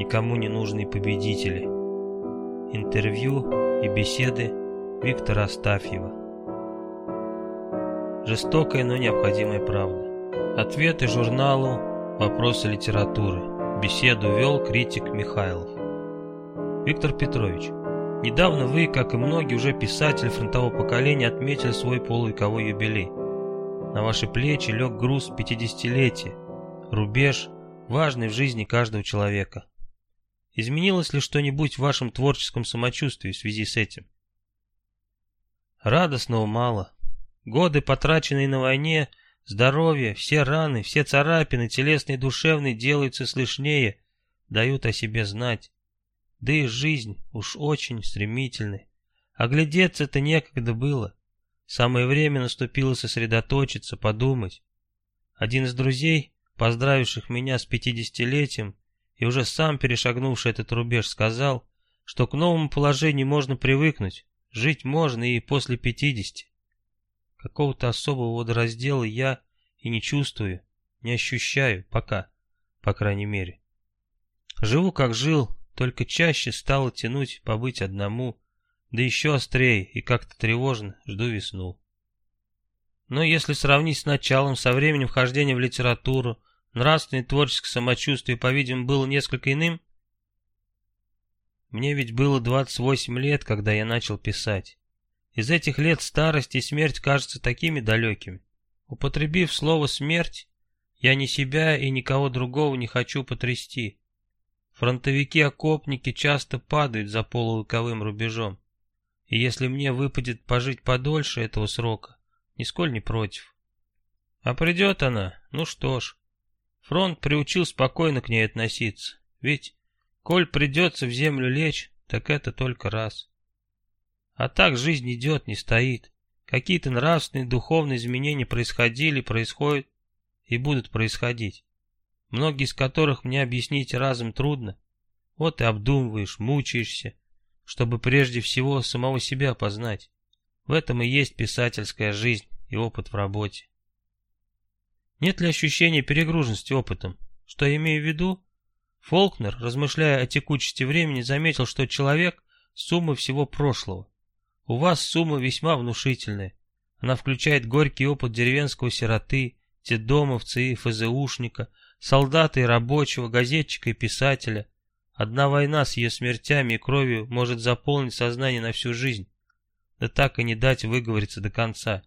никому не нужные победители. Интервью и беседы Виктора Астафьева. Жестокая, но необходимая правда. Ответы журналу «Вопросы литературы». Беседу вел критик Михайлов. Виктор Петрович, недавно вы, как и многие уже писатели фронтового поколения, отметили свой полувековой юбилей. На ваши плечи лег груз 50-летия, рубеж, важный в жизни каждого человека. Изменилось ли что-нибудь в вашем творческом самочувствии в связи с этим? Радостного мало. Годы, потраченные на войне, здоровье, все раны, все царапины, телесные и душевные, делаются слышнее, дают о себе знать. Да и жизнь уж очень стремительная. Оглядеться-то некогда было. Самое время наступило сосредоточиться, подумать. Один из друзей, поздравивших меня с пятидесятилетием и уже сам перешагнувший этот рубеж, сказал, что к новому положению можно привыкнуть, жить можно и после пятидесяти. Какого-то особого водораздела я и не чувствую, не ощущаю пока, по крайней мере. Живу как жил, только чаще стало тянуть побыть одному, да еще острее и как-то тревожно жду весну. Но если сравнить с началом, со временем вхождения в литературу, нравственное творческое самочувствие, по-видимому, было несколько иным, мне ведь было 28 лет, когда я начал писать. Из этих лет старость и смерть кажутся такими далекими. Употребив слово «смерть», я ни себя и никого другого не хочу потрясти. Фронтовики-окопники часто падают за полувековым рубежом. И если мне выпадет пожить подольше этого срока, нисколь не против. А придет она, ну что ж. Фронт приучил спокойно к ней относиться. Ведь, коль придется в землю лечь, так это только раз. А так жизнь идет, не стоит. Какие-то нравственные, духовные изменения происходили, происходят и будут происходить. Многие из которых мне объяснить разом трудно. Вот и обдумываешь, мучаешься, чтобы прежде всего самого себя познать. В этом и есть писательская жизнь и опыт в работе. Нет ли ощущения перегруженности опытом? Что я имею в виду? Фолкнер, размышляя о текучести времени, заметил, что человек – сумма всего прошлого. У вас сумма весьма внушительная. Она включает горький опыт деревенского сироты, детдомовца и ФЗУшника, солдата и рабочего, газетчика и писателя, Одна война с ее смертями и кровью может заполнить сознание на всю жизнь, да так и не дать выговориться до конца.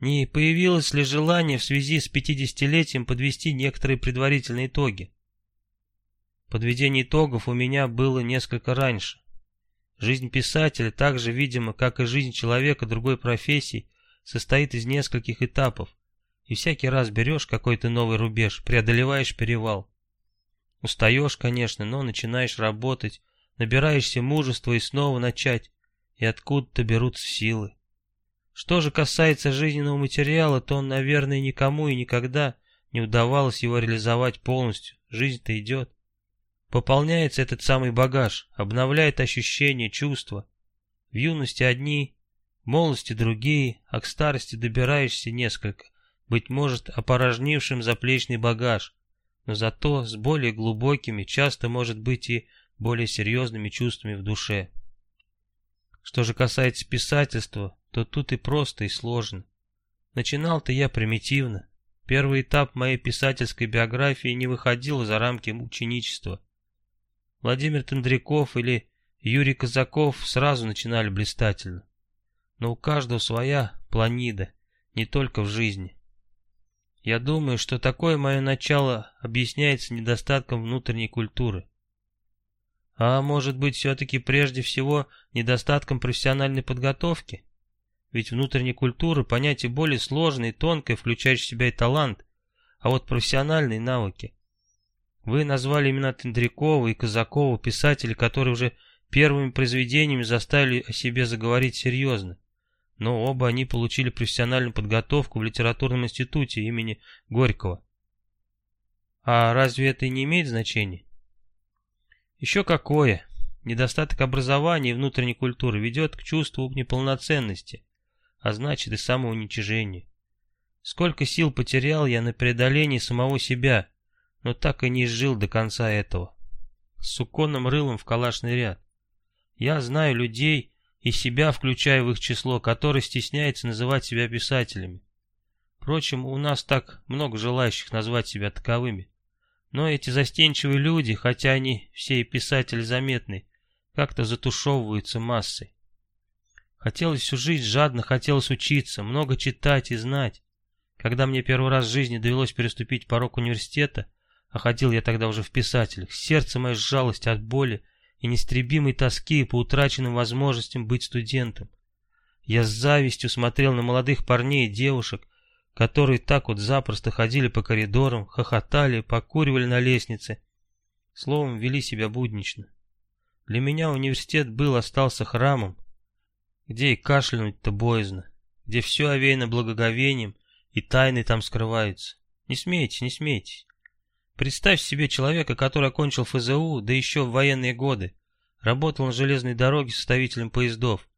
Не появилось ли желание в связи с пятидесятилетием подвести некоторые предварительные итоги? Подведение итогов у меня было несколько раньше. Жизнь писателя, так же, видимо, как и жизнь человека другой профессии, состоит из нескольких этапов, и всякий раз берешь какой-то новый рубеж, преодолеваешь перевал. Устаешь, конечно, но начинаешь работать, набираешься мужества и снова начать, и откуда-то берутся силы. Что же касается жизненного материала, то, он, наверное, никому и никогда не удавалось его реализовать полностью. Жизнь-то идет. Пополняется этот самый багаж, обновляет ощущения, чувства. В юности одни, в молодости другие, а к старости добираешься несколько, быть может, опорожнившим заплечный багаж, но зато с более глубокими, часто может быть и более серьезными чувствами в душе. Что же касается писательства, то тут и просто, и сложно. Начинал-то я примитивно. Первый этап моей писательской биографии не выходил за рамки ученичества. Владимир Тендряков или Юрий Казаков сразу начинали блистательно. Но у каждого своя планида, не только в жизни. Я думаю, что такое мое начало объясняется недостатком внутренней культуры. А может быть, все-таки прежде всего недостатком профессиональной подготовки? Ведь внутренняя культура – понятие более сложное и тонкое, включающее в себя и талант, а вот профессиональные навыки. Вы назвали имена Тендрякова и Казакова, писателей, которые уже первыми произведениями заставили о себе заговорить серьезно но оба они получили профессиональную подготовку в литературном институте имени Горького. А разве это не имеет значения? Еще какое. Недостаток образования и внутренней культуры ведет к чувству неполноценности, а значит и самоуничижения. Сколько сил потерял я на преодоление самого себя, но так и не изжил до конца этого. с суконным рылом в калашный ряд. Я знаю людей, и себя включаю в их число, которые стесняются называть себя писателями. Впрочем, у нас так много желающих назвать себя таковыми. Но эти застенчивые люди, хотя они все и писатели заметны, как-то затушевываются массой. Хотелось всю жизнь жадно, хотелось учиться, много читать и знать. Когда мне первый раз в жизни довелось переступить порог университета, а ходил я тогда уже в писателях, сердце мое сжалось от боли и нестребимой тоски по утраченным возможностям быть студентом. Я с завистью смотрел на молодых парней и девушек, которые так вот запросто ходили по коридорам, хохотали, покуривали на лестнице. Словом, вели себя буднично. Для меня университет был, остался храмом, где и кашлянуть-то боязно, где все овеяно благоговением, и тайны там скрываются. Не смейтесь, не смейтесь. Представь себе человека, который окончил ФЗУ, да еще в военные годы. Работал на железной дороге составителем поездов.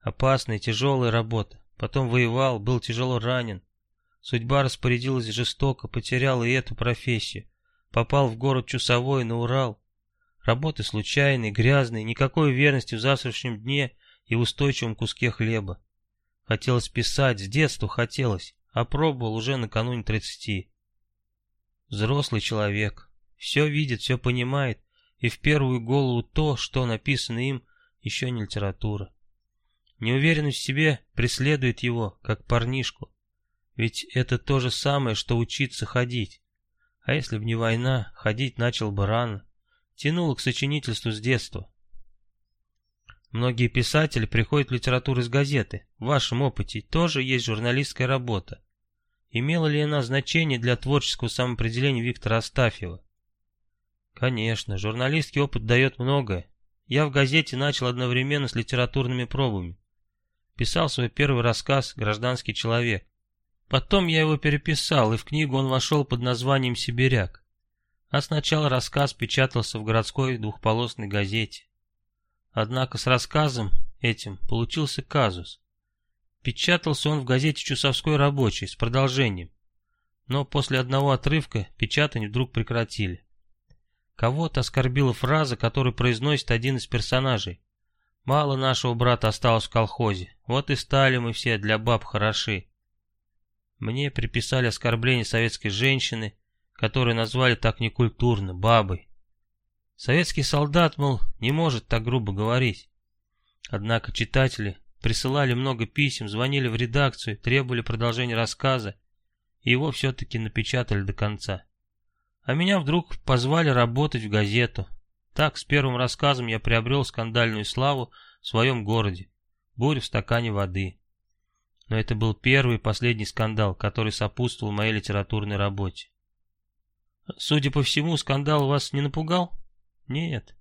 Опасная, тяжелая работа. Потом воевал, был тяжело ранен. Судьба распорядилась жестоко, потерял и эту профессию. Попал в город Чусовой на Урал. Работы случайные, грязные, никакой верности в завтрашнем дне и устойчивом куске хлеба. Хотелось писать, с детства хотелось, а пробовал уже накануне тридцати. Взрослый человек, все видит, все понимает, и в первую голову то, что написано им, еще не литература. Неуверенность в себе преследует его, как парнишку. Ведь это то же самое, что учиться ходить. А если б не война, ходить начал бы рано. Тянуло к сочинительству с детства. Многие писатели приходят в литературу из газеты. В вашем опыте тоже есть журналистская работа. Имела ли она значение для творческого самоопределения Виктора Астафьева? Конечно, журналистский опыт дает многое. Я в газете начал одновременно с литературными пробами. Писал свой первый рассказ «Гражданский человек». Потом я его переписал, и в книгу он вошел под названием «Сибиряк». А сначала рассказ печатался в городской двухполосной газете. Однако с рассказом этим получился казус. Печатался он в газете «Чусовской рабочий» с продолжением. Но после одного отрывка печатание вдруг прекратили. Кого-то оскорбила фраза, которую произносит один из персонажей. «Мало нашего брата осталось в колхозе, вот и стали мы все для баб хороши». Мне приписали оскорбление советской женщины, которую назвали так некультурно, бабой. Советский солдат, мол, не может так грубо говорить. Однако читатели присылали много писем, звонили в редакцию, требовали продолжения рассказа, и его все-таки напечатали до конца. А меня вдруг позвали работать в газету. Так, с первым рассказом я приобрел скандальную славу в своем городе. Буря в стакане воды. Но это был первый и последний скандал, который сопутствовал моей литературной работе. Судя по всему, скандал вас не напугал? Нет.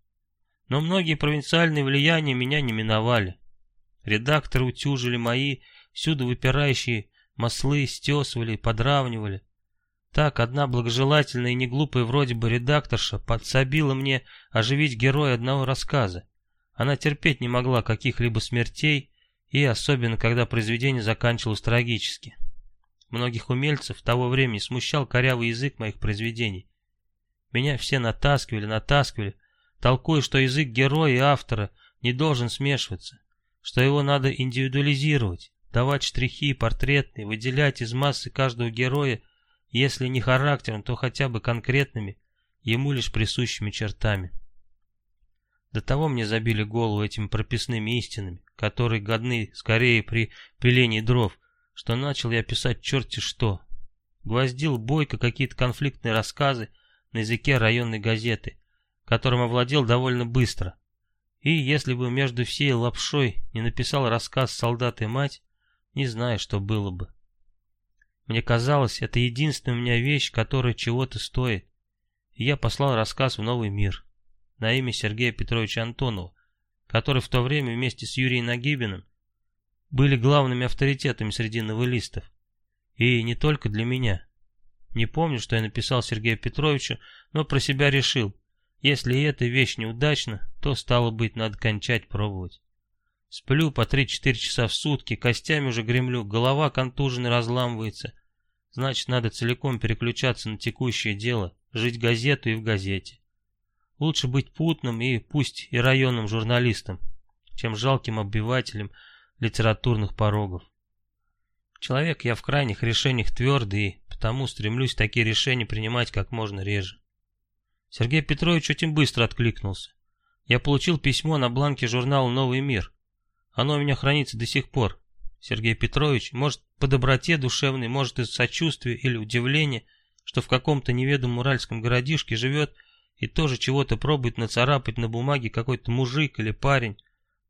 Но многие провинциальные влияния меня не миновали. Редакторы утюжили мои, всюду выпирающие маслы, стесывали, подравнивали. Так одна благожелательная и неглупая вроде бы редакторша подсобила мне оживить героя одного рассказа. Она терпеть не могла каких-либо смертей, и особенно когда произведение заканчивалось трагически. Многих умельцев того времени смущал корявый язык моих произведений. Меня все натаскивали, натаскивали, толкуя, что язык героя и автора не должен смешиваться, что его надо индивидуализировать, давать штрихи портретные, выделять из массы каждого героя, если не характером, то хотя бы конкретными, ему лишь присущими чертами. До того мне забили голову этими прописными истинами, которые годны скорее при пилении дров, что начал я писать черти что. Гвоздил бойко какие-то конфликтные рассказы, на языке районной газеты, которым овладел довольно быстро. И если бы между всей лапшой не написал рассказ «Солдат и мать», не знаю, что было бы. Мне казалось, это единственная у меня вещь, которая чего-то стоит. И я послал рассказ в новый мир на имя Сергея Петровича Антонова, который в то время вместе с Юрием Нагибиным были главными авторитетами среди новеллистов. И не только для меня. Не помню, что я написал Сергею Петровичу, но про себя решил. Если эта вещь неудачна, то, стало быть, надо кончать пробовать. Сплю по 3-4 часа в сутки, костями уже гремлю, голова контуженной разламывается. Значит, надо целиком переключаться на текущее дело, жить газету и в газете. Лучше быть путным и пусть и районным журналистом, чем жалким обивателем литературных порогов. Человек я в крайних решениях твердый и потому стремлюсь такие решения принимать как можно реже. Сергей Петрович очень быстро откликнулся. Я получил письмо на бланке журнала «Новый мир». Оно у меня хранится до сих пор. Сергей Петрович, может, по доброте душевной, может, из сочувствия или удивления, что в каком-то неведомом уральском городишке живет и тоже чего-то пробует нацарапать на бумаге какой-то мужик или парень,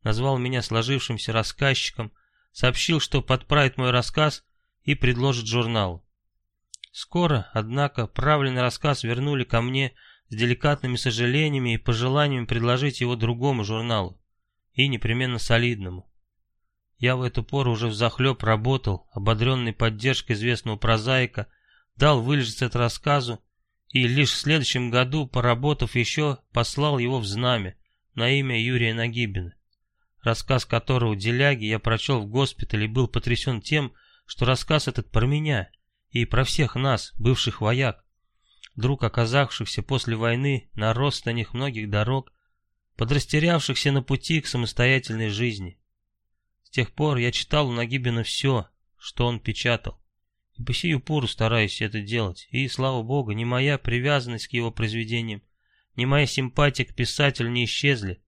назвал меня сложившимся рассказчиком, сообщил, что подправит мой рассказ и предложит журнал. Скоро, однако, правленный рассказ вернули ко мне с деликатными сожалениями и пожеланиями предложить его другому журналу, и непременно солидному. Я в эту пору уже взахлеб работал, ободренный поддержкой известного прозаика, дал вылежаться от рассказу, и лишь в следующем году, поработав еще, послал его в знамя на имя Юрия Нагибина. Рассказ которого Деляги я прочел в госпитале и был потрясен тем, что рассказ этот про меня и про всех нас, бывших вояк вдруг оказавшихся после войны на родственных многих дорог, подрастерявшихся на пути к самостоятельной жизни. С тех пор я читал у Нагибина все, что он печатал. И по сию пору стараюсь это делать. И, слава богу, ни моя привязанность к его произведениям, ни моя симпатия к писателю не исчезли,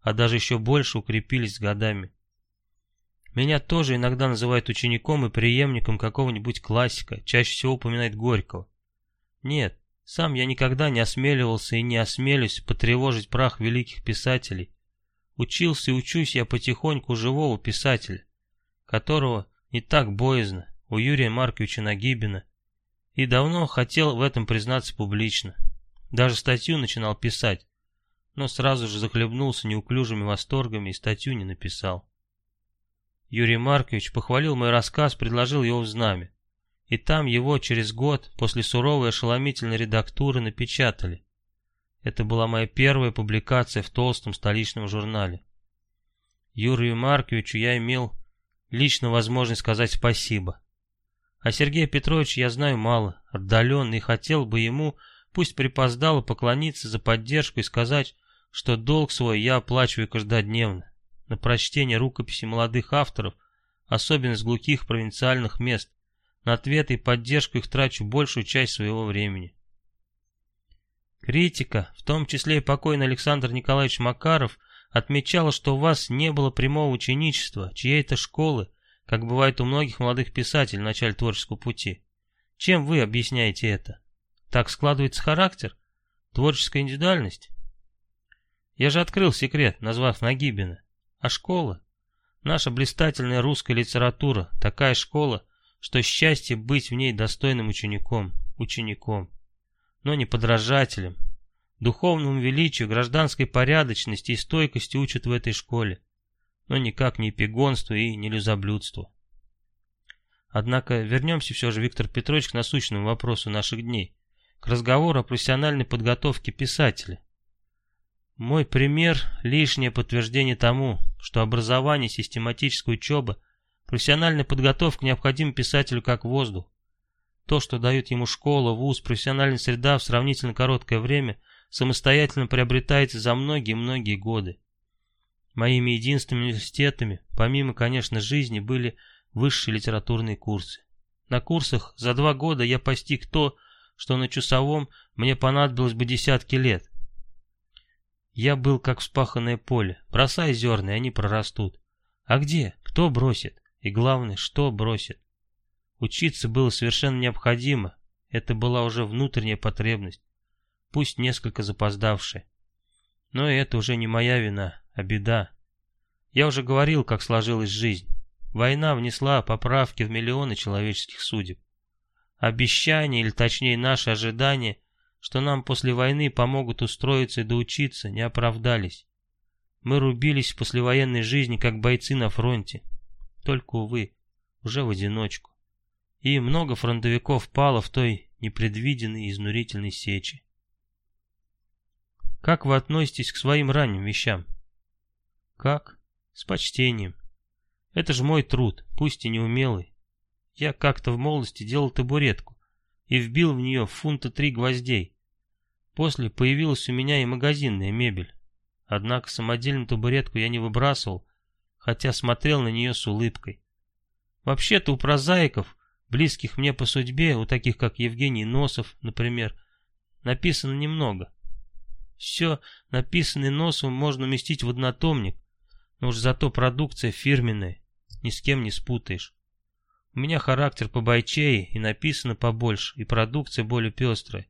а даже еще больше укрепились с годами. Меня тоже иногда называют учеником и преемником какого-нибудь классика, чаще всего упоминает Горького. Нет, сам я никогда не осмеливался и не осмелюсь потревожить прах великих писателей. Учился и учусь я потихоньку живого писателя, которого не так боязно, у Юрия Марковича Нагибина, и давно хотел в этом признаться публично. Даже статью начинал писать, но сразу же захлебнулся неуклюжими восторгами и статью не написал. Юрий Маркович похвалил мой рассказ, предложил его в знамя и там его через год после суровой ошеломительной редактуры напечатали. Это была моя первая публикация в толстом столичном журнале. Юрию Марковичу я имел лично возможность сказать спасибо. А Сергея Петровича я знаю мало, отдаленно, и хотел бы ему, пусть припоздало, поклониться за поддержку и сказать, что долг свой я оплачиваю каждодневно, на прочтение рукописи молодых авторов, особенно с глухих провинциальных мест, на ответ и поддержку их трачу большую часть своего времени. Критика, в том числе и покойный Александр Николаевич Макаров, отмечала, что у вас не было прямого ученичества, чьей-то школы, как бывает у многих молодых писателей в начале творческого пути. Чем вы объясняете это? Так складывается характер? Творческая индивидуальность? Я же открыл секрет, назвав Нагибина. А школа? Наша блистательная русская литература, такая школа, что счастье быть в ней достойным учеником, учеником, но не подражателем. Духовному величию, гражданской порядочности и стойкости учат в этой школе, но никак не пигонству и не люзоблюдству. Однако вернемся все же, Виктор Петрович, к насущному вопросу наших дней, к разговору о профессиональной подготовке писателя. Мой пример – лишнее подтверждение тому, что образование, систематическая учеба – Профессиональная подготовка необходима писателю как воздух. То, что дает ему школа, вуз, профессиональная среда в сравнительно короткое время, самостоятельно приобретается за многие-многие годы. Моими единственными университетами, помимо, конечно, жизни, были высшие литературные курсы. На курсах за два года я постиг то, что на часовом мне понадобилось бы десятки лет. Я был как вспаханное поле. Бросай зерна, и они прорастут. А где? Кто бросит? И главное, что бросит. Учиться было совершенно необходимо. Это была уже внутренняя потребность, пусть несколько запоздавшая. Но это уже не моя вина, а беда. Я уже говорил, как сложилась жизнь. Война внесла поправки в миллионы человеческих судеб. Обещания, или точнее наши ожидания, что нам после войны помогут устроиться и доучиться, не оправдались. Мы рубились в послевоенной жизни, как бойцы на фронте, только, увы, уже в одиночку. И много фронтовиков пало в той непредвиденной и изнурительной сече. Как вы относитесь к своим ранним вещам? Как? С почтением. Это же мой труд, пусть и неумелый. Я как-то в молодости делал табуретку и вбил в нее фунта три гвоздей. После появилась у меня и магазинная мебель. Однако самодельную табуретку я не выбрасывал, хотя смотрел на нее с улыбкой. Вообще-то у прозаиков, близких мне по судьбе, у таких как Евгений Носов, например, написано немного. Все написанное Носовым можно уместить в однотомник, но уж зато продукция фирменная, ни с кем не спутаешь. У меня характер побойчее и написано побольше, и продукция более пестрая.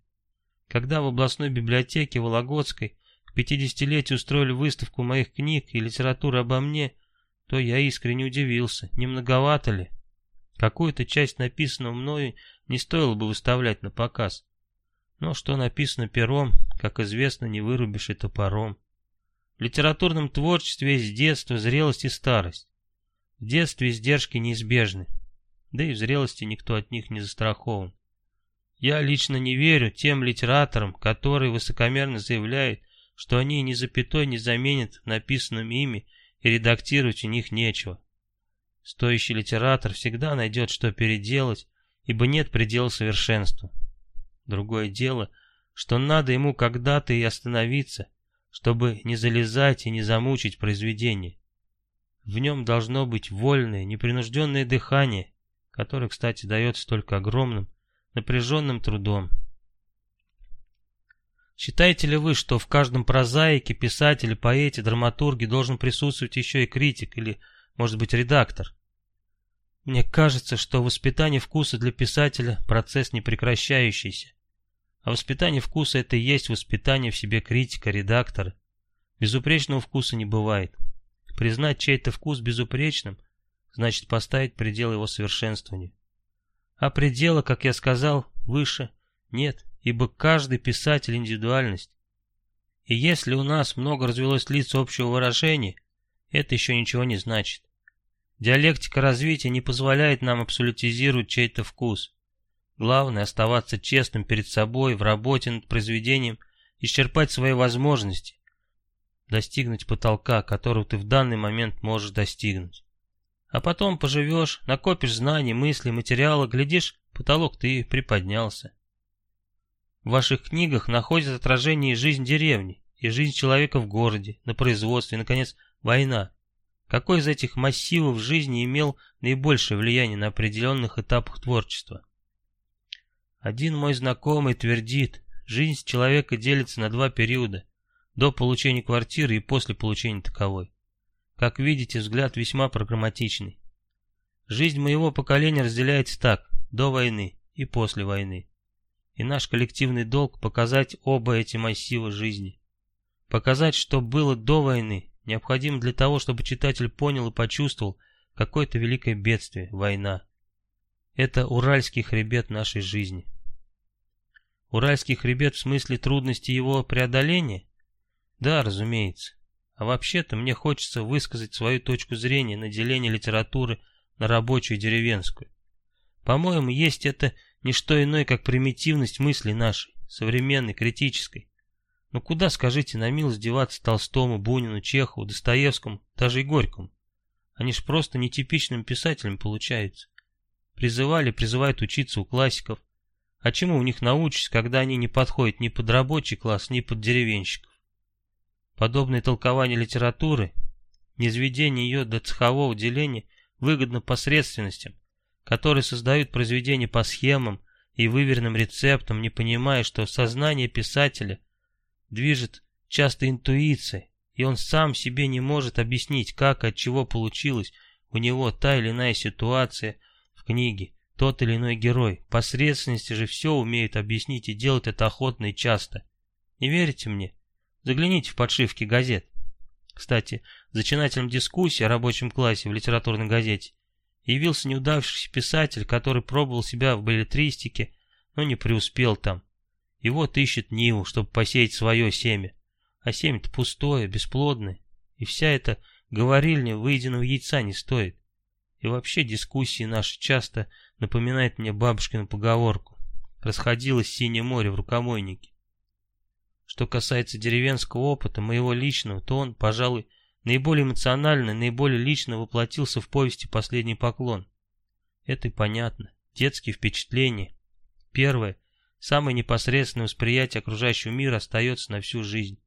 Когда в областной библиотеке Вологодской к 50-летию устроили выставку моих книг и литературы обо мне, то я искренне удивился, не многовато ли? Какую-то часть написанного мною не стоило бы выставлять на показ. Но что написано пером, как известно, не вырубишь и топором. В литературном творчестве есть детство, зрелость и старость. В детстве издержки неизбежны, да и в зрелости никто от них не застрахован. Я лично не верю тем литераторам, которые высокомерно заявляют, что они ни запятой не заменят написанным ими и редактировать у них нечего. Стоящий литератор всегда найдет, что переделать, ибо нет предела совершенству. Другое дело, что надо ему когда-то и остановиться, чтобы не залезать и не замучить произведение. В нем должно быть вольное, непринужденное дыхание, которое, кстати, дается только огромным, напряженным трудом. Считаете ли вы, что в каждом прозаике, писателе, поэте, драматурге должен присутствовать еще и критик или, может быть, редактор? Мне кажется, что воспитание вкуса для писателя – процесс непрекращающийся. А воспитание вкуса – это и есть воспитание в себе критика, редактора. Безупречного вкуса не бывает. Признать чей-то вкус безупречным – значит поставить предел его совершенствованию. А предела, как я сказал, выше нет, ибо каждый писатель индивидуальность. И если у нас много развелось лиц общего выражения, это еще ничего не значит. Диалектика развития не позволяет нам абсолютизировать чей-то вкус. Главное оставаться честным перед собой в работе над произведением, исчерпать свои возможности, достигнуть потолка, которого ты в данный момент можешь достигнуть. А потом поживешь, накопишь знаний, мыслей, материала, глядишь, потолок ты приподнялся. В ваших книгах находится отражение и жизнь деревни, и жизнь человека в городе, на производстве, и, наконец, война. Какой из этих массивов жизни имел наибольшее влияние на определенных этапах творчества? Один мой знакомый твердит, жизнь человека делится на два периода, до получения квартиры и после получения таковой. Как видите, взгляд весьма программатичный. Жизнь моего поколения разделяется так, до войны и после войны. И наш коллективный долг показать оба эти массива жизни. Показать, что было до войны, необходимо для того, чтобы читатель понял и почувствовал какое-то великое бедствие, война. Это уральский хребет нашей жизни. Уральский хребет в смысле трудности его преодоления? Да, разумеется. А вообще-то мне хочется высказать свою точку зрения на деление литературы на рабочую и деревенскую. По-моему, есть это не что иное, как примитивность мысли нашей, современной, критической. Но куда, скажите, на милость деваться Толстому, Бунину, Чехову, Достоевскому, даже и Горькому? Они ж просто нетипичным писателем получаются. Призывали, призывают учиться у классиков. А чему у них научишься, когда они не подходят ни под рабочий класс, ни под деревенщиков? Подобное толкование литературы, низведение ее до цехового деления выгодно посредственностям, которые создают произведения по схемам и выверенным рецептам, не понимая, что сознание писателя движет часто интуицией, и он сам себе не может объяснить, как от чего получилась у него та или иная ситуация в книге, тот или иной герой. Посредственности же все умеют объяснить и делать это охотно и часто. Не верите мне? Загляните в подшивки газет. Кстати, зачинателем дискуссии о рабочем классе в литературной газете явился неудавшийся писатель, который пробовал себя в балетристике, но не преуспел там. И вот ищет Ниву, чтобы посеять свое семя. А семя-то пустое, бесплодное. И вся эта говорильня выеденного яйца не стоит. И вообще дискуссии наши часто напоминают мне бабушкину поговорку. Расходилось синее море в рукомойнике. Что касается деревенского опыта, моего личного, то он, пожалуй, наиболее эмоционально, наиболее лично воплотился в повести «Последний поклон». Это и понятно. Детские впечатления. Первое. самое непосредственное восприятие окружающего мира остается на всю жизнь.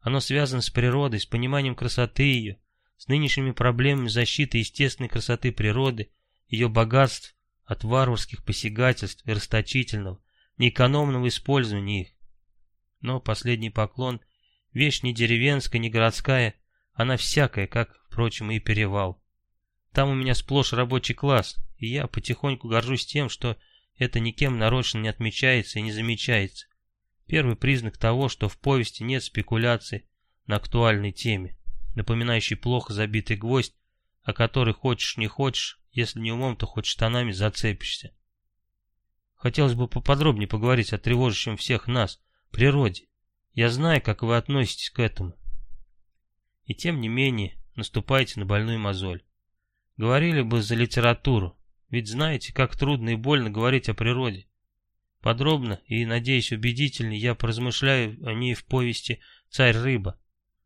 Оно связано с природой, с пониманием красоты ее, с нынешними проблемами защиты естественной красоты природы, ее богатств от варварских посягательств и расточительного, неэкономного использования их. Но последний поклон – вещь не деревенская, не городская, она всякая, как, впрочем, и перевал. Там у меня сплошь рабочий класс, и я потихоньку горжусь тем, что это никем нарочно не отмечается и не замечается. Первый признак того, что в повести нет спекуляций на актуальной теме, напоминающий плохо забитый гвоздь, о который хочешь не хочешь, если не умом, то хоть штанами зацепишься. Хотелось бы поподробнее поговорить о тревожащем всех нас, природе. Я знаю, как вы относитесь к этому. И тем не менее, наступаете на больную мозоль. Говорили бы за литературу, ведь знаете, как трудно и больно говорить о природе. Подробно и, надеюсь, убедительно я поразмышляю о ней в повести «Царь-рыба».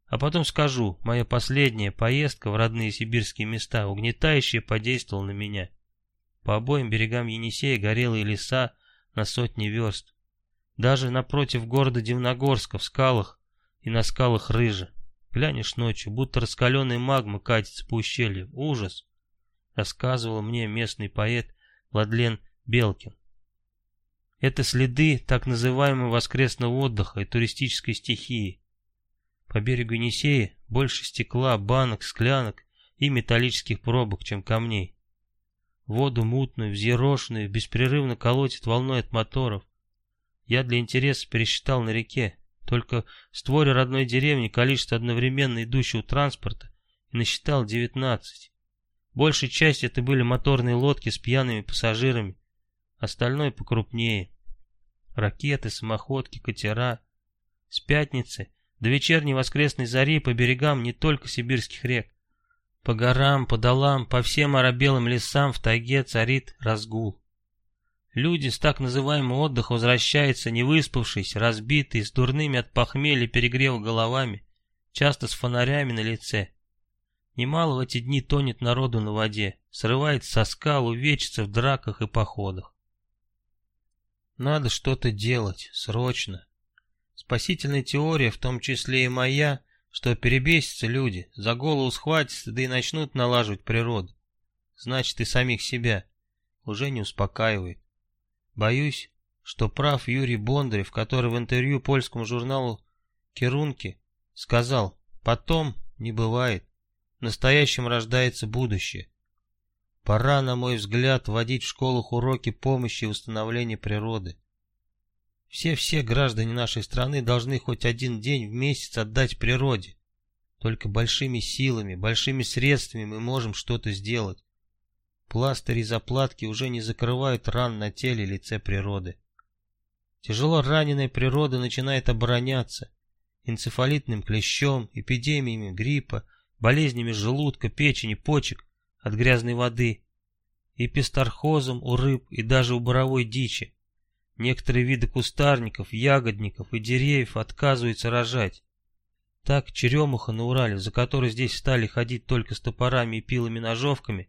А потом скажу, моя последняя поездка в родные сибирские места угнетающе подействовала на меня. По обоим берегам Енисея горелые леса на сотни верст. Даже напротив города Дивногорска в скалах и на скалах рыжа. Глянешь ночью, будто раскаленная магма катится по ущелью. Ужас! Рассказывал мне местный поэт Владлен Белкин. Это следы так называемого воскресного отдыха и туристической стихии. По берегу Енисея больше стекла, банок, склянок и металлических пробок, чем камней. Воду мутную, взъерошенную, беспрерывно колотит волной от моторов. Я для интереса пересчитал на реке. Только в створе родной деревни количество одновременно идущего транспорта и насчитал 19. Большая часть это были моторные лодки с пьяными пассажирами, остальное покрупнее. Ракеты, самоходки, катера. С пятницы до вечерней воскресной зари по берегам не только сибирских рек. По горам, по долам, по всем оробелым лесам в тайге царит разгул. Люди с так называемого отдыха возвращаются невыспавшиеся, разбитые, с дурными от похмелья перегрева головами, часто с фонарями на лице. Немало в эти дни тонет народу на воде, срывается со скал, увечится в драках и походах. Надо что-то делать, срочно. Спасительная теория, в том числе и моя, что перебесятся люди, за голову схватятся, да и начнут налаживать природу. Значит, и самих себя уже не успокаивает. Боюсь, что прав Юрий Бондарев, который в интервью польскому журналу «Керунки» сказал «Потом не бывает, в настоящем рождается будущее». Пора, на мой взгляд, вводить в школах уроки помощи и установления природы. Все-все граждане нашей страны должны хоть один день в месяц отдать природе. Только большими силами, большими средствами мы можем что-то сделать. Пластыри и заплатки уже не закрывают ран на теле и лице природы. Тяжело раненая природа начинает обороняться энцефалитным клещом, эпидемиями гриппа, болезнями желудка, печени, почек, от грязной воды, и пестархозом у рыб и даже у боровой дичи. Некоторые виды кустарников, ягодников и деревьев отказываются рожать. Так черемуха на Урале, за которой здесь стали ходить только с топорами и пилами-ножовками,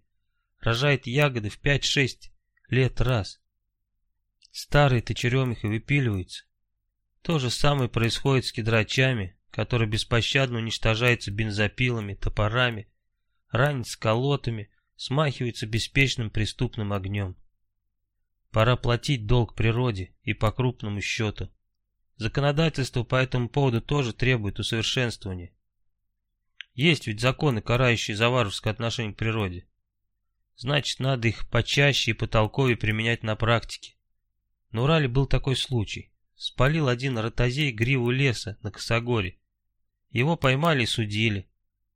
рожает ягоды в 5-6 лет раз. Старые-то черемухи выпиливаются. То же самое происходит с кедрачами, которые беспощадно уничтожаются бензопилами, топорами, ранятся колотами, смахиваются беспечным преступным огнем. Пора платить долг природе и по крупному счету. Законодательство по этому поводу тоже требует усовершенствования. Есть ведь законы, карающие за варварское отношение к природе. Значит, надо их почаще и потолковее применять на практике. На Урале был такой случай. Спалил один ротозей гриву леса на Косогоре. Его поймали и судили.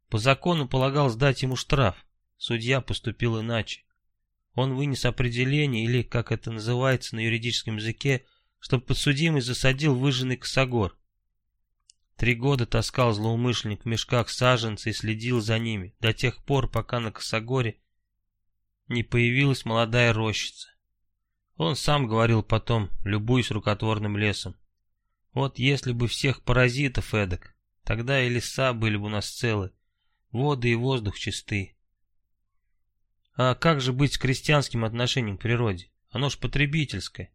По закону полагал сдать ему штраф. Судья поступил иначе. Он вынес определение, или, как это называется на юридическом языке, чтобы подсудимый засадил выжженный косогор. Три года таскал злоумышленник в мешках саженцы и следил за ними, до тех пор, пока на косогоре не появилась молодая рощица. Он сам говорил потом, любуясь рукотворным лесом. Вот если бы всех паразитов эдак, тогда и леса были бы у нас целы, воды и воздух чисты. А как же быть с крестьянским отношением к природе? Оно ж потребительское.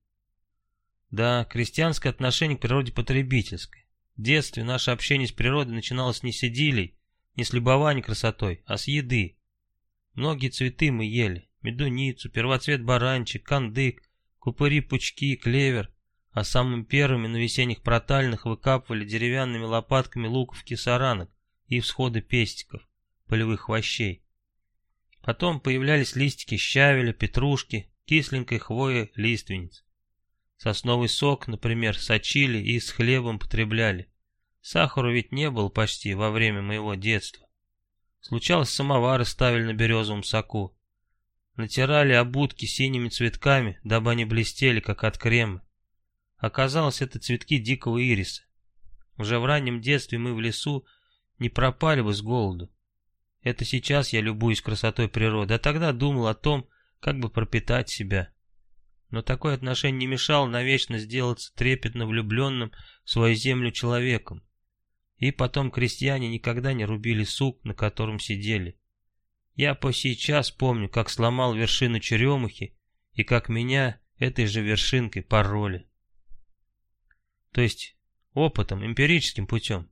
Да, крестьянское отношение к природе потребительское. В детстве наше общение с природой начиналось не с идиллий, не с любования красотой, а с еды. Многие цветы мы ели. Медуницу, первоцвет баранчик, кандык, купыри-пучки, клевер. А самыми первыми на весенних протальных выкапывали деревянными лопатками луковки саранок и всходы пестиков, полевых хвощей. Потом появлялись листики щавеля, петрушки, кисленькой хвои лиственниц. Сосновый сок, например, сочили и с хлебом потребляли. Сахару ведь не было почти во время моего детства. Случалось, самовары ставили на березовом соку. Натирали обутки синими цветками, дабы они блестели, как от крема. Оказалось, это цветки дикого ириса. Уже в раннем детстве мы в лесу не пропали бы с голоду. Это сейчас я любуюсь красотой природы, а тогда думал о том, как бы пропитать себя. Но такое отношение не мешало навечно сделаться трепетно влюбленным в свою землю человеком. И потом крестьяне никогда не рубили сук, на котором сидели. Я по сейчас помню, как сломал вершину черемухи и как меня этой же вершинкой пороли. То есть опытом, эмпирическим путем.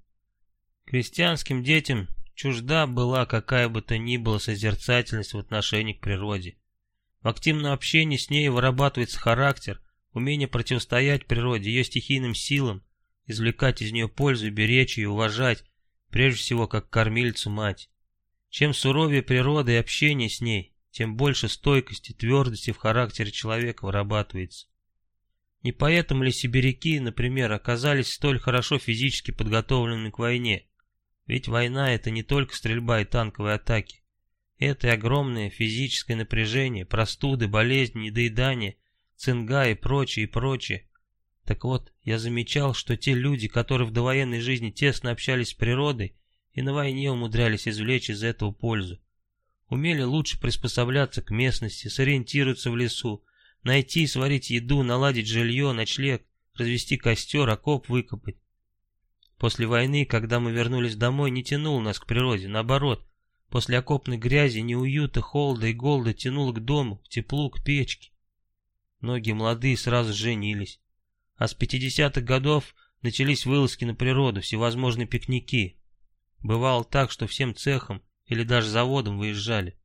Крестьянским детям чужда была какая бы то ни была созерцательность в отношении к природе. В активном общении с ней вырабатывается характер, умение противостоять природе, ее стихийным силам, извлекать из нее пользу, беречь ее, уважать, прежде всего как кормильцу мать. Чем суровее природа и общение с ней, тем больше стойкости, твердости в характере человека вырабатывается. Не поэтому ли сибиряки, например, оказались столь хорошо физически подготовленными к войне? Ведь война это не только стрельба и танковые атаки. Это и огромное физическое напряжение, простуды, болезни, недоедание, цинга и прочее, и прочее. Так вот, я замечал, что те люди, которые в довоенной жизни тесно общались с природой и на войне умудрялись извлечь из этого пользу, умели лучше приспосабляться к местности, сориентироваться в лесу, найти и сварить еду, наладить жилье, ночлег, развести костер, окоп выкопать. После войны, когда мы вернулись домой, не тянул нас к природе, наоборот, После окопной грязи, неуюта, холода и голода тянуло к дому, к теплу, к печке. Многие молодые сразу женились. А с 50-х годов начались вылазки на природу, всевозможные пикники. Бывало так, что всем цехом или даже заводом выезжали.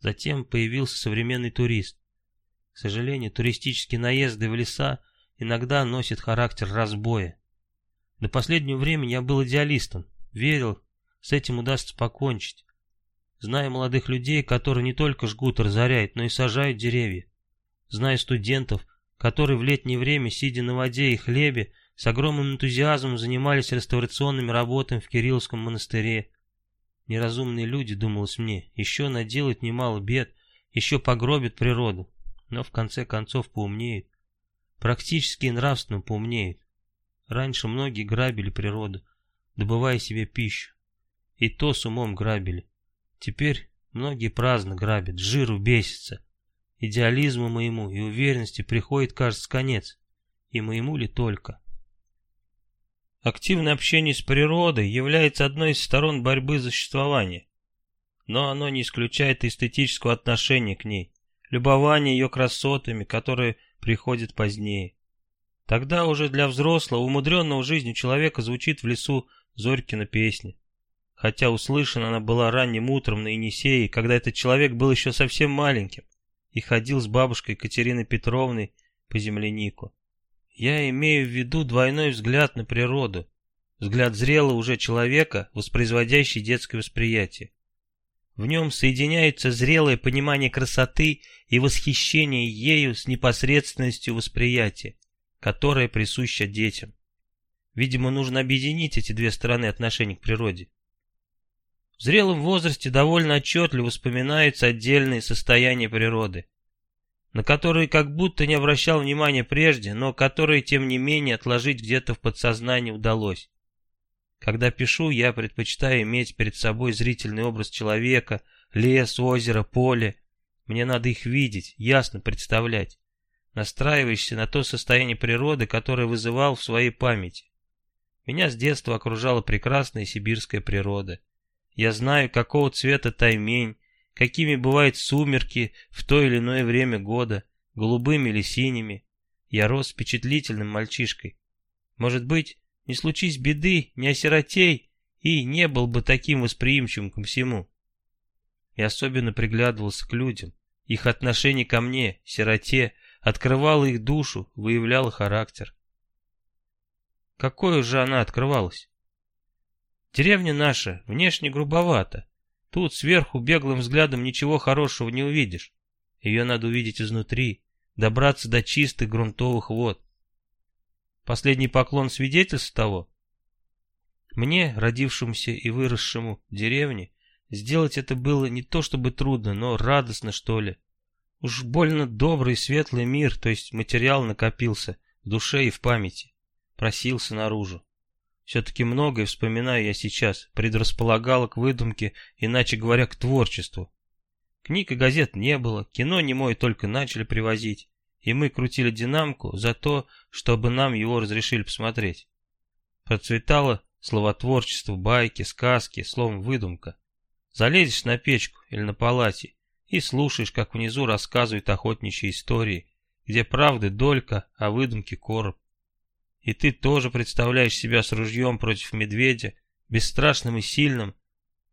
Затем появился современный турист. К сожалению, туристические наезды в леса иногда носят характер разбоя. До последнего времени я был идеалистом, верил, с этим удастся покончить. Знаю молодых людей, которые не только жгут и разоряют, но и сажают деревья. Знаю студентов, которые в летнее время, сидя на воде и хлебе, с огромным энтузиазмом занимались реставрационными работами в Кирилловском монастыре. Неразумные люди, думалось мне, еще наделают немало бед, еще погробят природу, но в конце концов поумнеют. Практически и нравственно поумнеют. Раньше многие грабили природу, добывая себе пищу. И то с умом грабили. Теперь многие праздно грабят, жиру бесится. Идеализму моему и уверенности приходит, кажется, конец. И моему ли только? Активное общение с природой является одной из сторон борьбы за существование. Но оно не исключает эстетического отношения к ней, любования ее красотами, которые приходят позднее. Тогда уже для взрослого, умудренного жизнью человека звучит в лесу Зорькина песня хотя услышана она была ранним утром на Енисее, когда этот человек был еще совсем маленьким и ходил с бабушкой Екатериной Петровной по землянику. Я имею в виду двойной взгляд на природу, взгляд зрелого уже человека, воспроизводящий детское восприятие. В нем соединяются зрелое понимание красоты и восхищение ею с непосредственностью восприятия, которое присуще детям. Видимо, нужно объединить эти две стороны отношений к природе. В зрелом возрасте довольно отчетливо вспоминаются отдельные состояния природы, на которые как будто не обращал внимания прежде, но которые, тем не менее, отложить где-то в подсознании удалось. Когда пишу, я предпочитаю иметь перед собой зрительный образ человека, лес, озеро, поле. Мне надо их видеть, ясно представлять, настраиваешься на то состояние природы, которое вызывал в своей памяти. Меня с детства окружала прекрасная сибирская природа. Я знаю, какого цвета таймень, какими бывают сумерки в то или иное время года, голубыми или синими. я рос впечатлительным мальчишкой. Может быть, не случись беды, не осиротей, и не был бы таким восприимчивым ко всему. И особенно приглядывался к людям, их отношение ко мне, сироте, открывало их душу, выявляло характер. Какой же она открывалась? Деревня наша внешне грубовата. Тут сверху беглым взглядом ничего хорошего не увидишь. Ее надо увидеть изнутри, добраться до чистых грунтовых вод. Последний поклон свидетельств того. Мне, родившемуся и выросшему в деревне, сделать это было не то чтобы трудно, но радостно, что ли. Уж больно добрый светлый мир, то есть материал накопился в душе и в памяти, просился наружу. Все-таки многое, вспоминаю я сейчас, предрасполагало к выдумке, иначе говоря, к творчеству. Книг и газет не было, кино не мой только начали привозить, и мы крутили динамку за то, чтобы нам его разрешили посмотреть. Процветало словотворчество, байки, сказки, словом, выдумка. Залезешь на печку или на палате и слушаешь, как внизу рассказывают охотничьи истории, где правды долька, а выдумки короб. И ты тоже представляешь себя с ружьем против медведя, бесстрашным и сильным,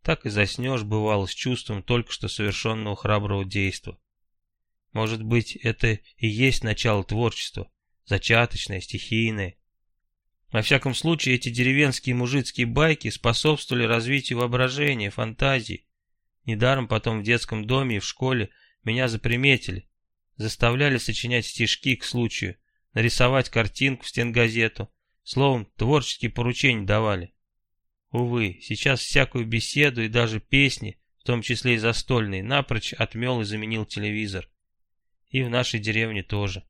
так и заснешь, бывало, с чувством только что совершенного храброго действа. Может быть, это и есть начало творчества, зачаточное, стихийное. Во всяком случае, эти деревенские мужицкие байки способствовали развитию воображения, фантазии. Недаром потом в детском доме и в школе меня заприметили, заставляли сочинять стишки к случаю, нарисовать картинку в стенгазету. Словом, творческие поручения давали. Увы, сейчас всякую беседу и даже песни, в том числе и застольные, напрочь отмел и заменил телевизор. И в нашей деревне тоже.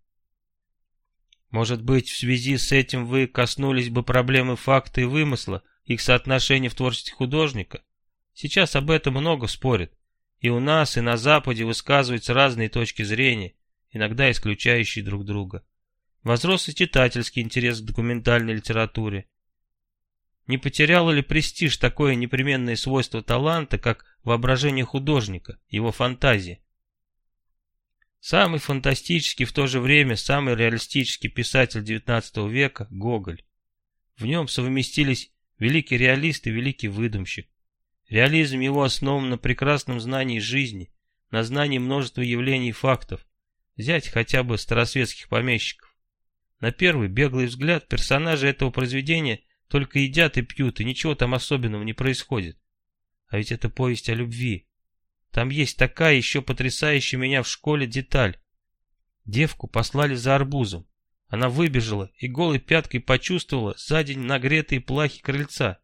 Может быть, в связи с этим вы коснулись бы проблемы факта и вымысла, их соотношения в творчестве художника? Сейчас об этом много спорят. И у нас, и на Западе высказываются разные точки зрения, иногда исключающие друг друга. Возрос и читательский интерес к документальной литературе. Не потеряло ли престиж такое непременное свойство таланта, как воображение художника, его фантазия? Самый фантастический в то же время самый реалистический писатель XIX века – Гоголь. В нем совместились великий реалист и великий выдумщик. Реализм его основан на прекрасном знании жизни, на знании множества явлений и фактов. Взять хотя бы старосветских помещиков. На первый беглый взгляд персонажи этого произведения только едят и пьют, и ничего там особенного не происходит. А ведь это повесть о любви. Там есть такая еще потрясающая меня в школе деталь. Девку послали за арбузом. Она выбежала и голой пяткой почувствовала за день нагретые плахи крыльца.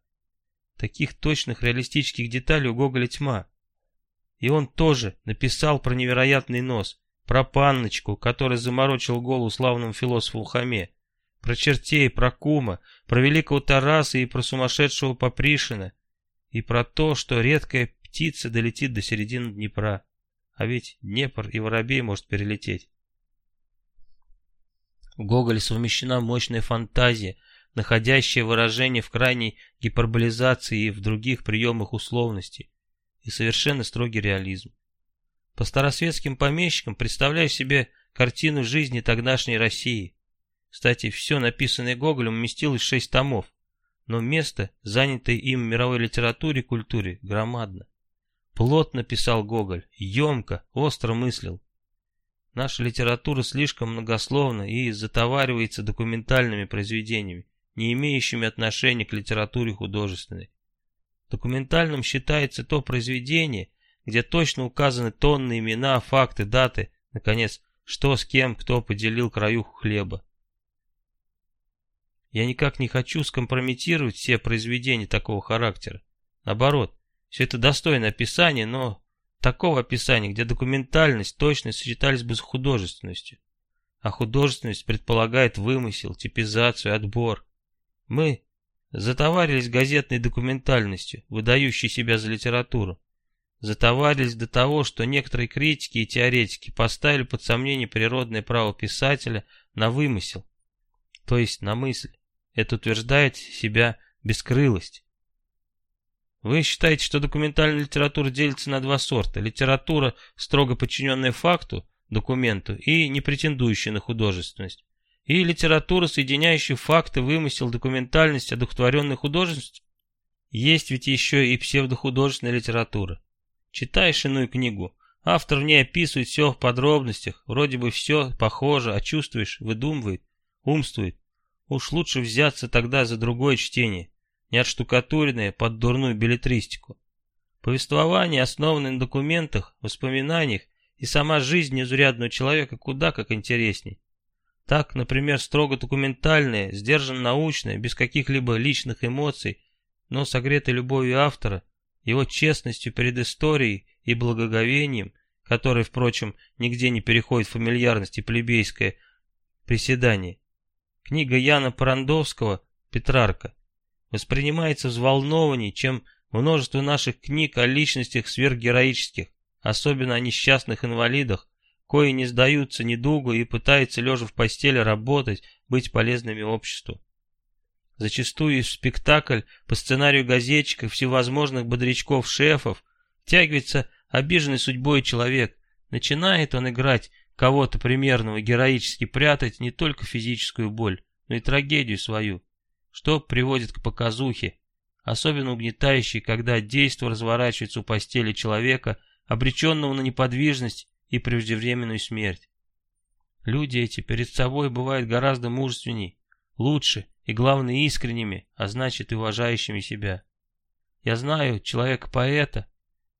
Таких точных реалистических деталей у Гоголя тьма. И он тоже написал про невероятный нос, про панночку, который заморочил голову славному философу Хаме, про чертей, про кума, про великого Тараса и про сумасшедшего Попришина, и про то, что редкая птица долетит до середины Днепра, а ведь Днепр и воробей может перелететь. В Гоголе совмещена мощная фантазия, находящая выражение в крайней гиперболизации и в других приемах условности, и совершенно строгий реализм. По старосветским помещикам представляю себе картину жизни тогдашней России. Кстати, все написанное Гоголем уместилось в шесть томов, но место, занятое им в мировой литературе и культуре, громадно. Плотно писал Гоголь, емко, остро мыслил. Наша литература слишком многословна и затоваривается документальными произведениями, не имеющими отношения к литературе художественной. Документальным считается то произведение, где точно указаны тонны, имена, факты, даты, наконец, что с кем, кто поделил краюху хлеба. Я никак не хочу скомпрометировать все произведения такого характера. Наоборот, все это достойно описания, но такого описания, где документальность, точность сочетались бы с художественностью. А художественность предполагает вымысел, типизацию, отбор. Мы затоварились газетной документальностью, выдающей себя за литературу затоварились до того, что некоторые критики и теоретики поставили под сомнение природное право писателя на вымысел, то есть на мысль. Это утверждает себя бескрылость. Вы считаете, что документальная литература делится на два сорта. Литература, строго подчиненная факту, документу, и не претендующая на художественность. И литература, соединяющая факты, вымысел, документальность, одухотворенное художество. Есть ведь еще и псевдохудожественная литература. Читаешь иную книгу, автор в ней описывает все в подробностях, вроде бы все похоже, а чувствуешь, выдумывает, умствует. Уж лучше взяться тогда за другое чтение, не отштукатуренное под дурную билетристику. Повествование, основанное на документах, воспоминаниях и сама жизнь незурядного человека куда как интересней. Так, например, строго документальное, сдержанно научное, без каких-либо личных эмоций, но согретой любовью автора, его честностью перед историей и благоговением, которое, впрочем, нигде не переходит в фамильярность и плебейское приседание. Книга Яна Парандовского «Петрарка» воспринимается взволнованней, чем множество наших книг о личностях сверхгероических, особенно о несчастных инвалидах, кои не сдаются недугу и пытаются, лежа в постели, работать, быть полезными обществу. Зачастую в спектакль по сценарию газетчиков, всевозможных бодрячков-шефов тягивается обиженный судьбой человек. Начинает он играть кого-то примерного, героически прятать не только физическую боль, но и трагедию свою, что приводит к показухе, особенно угнетающей, когда действо разворачивается у постели человека, обреченного на неподвижность и преждевременную смерть. Люди эти перед собой бывают гораздо мужественней, лучше и, главное, искренними, а значит и уважающими себя. Я знаю человека-поэта,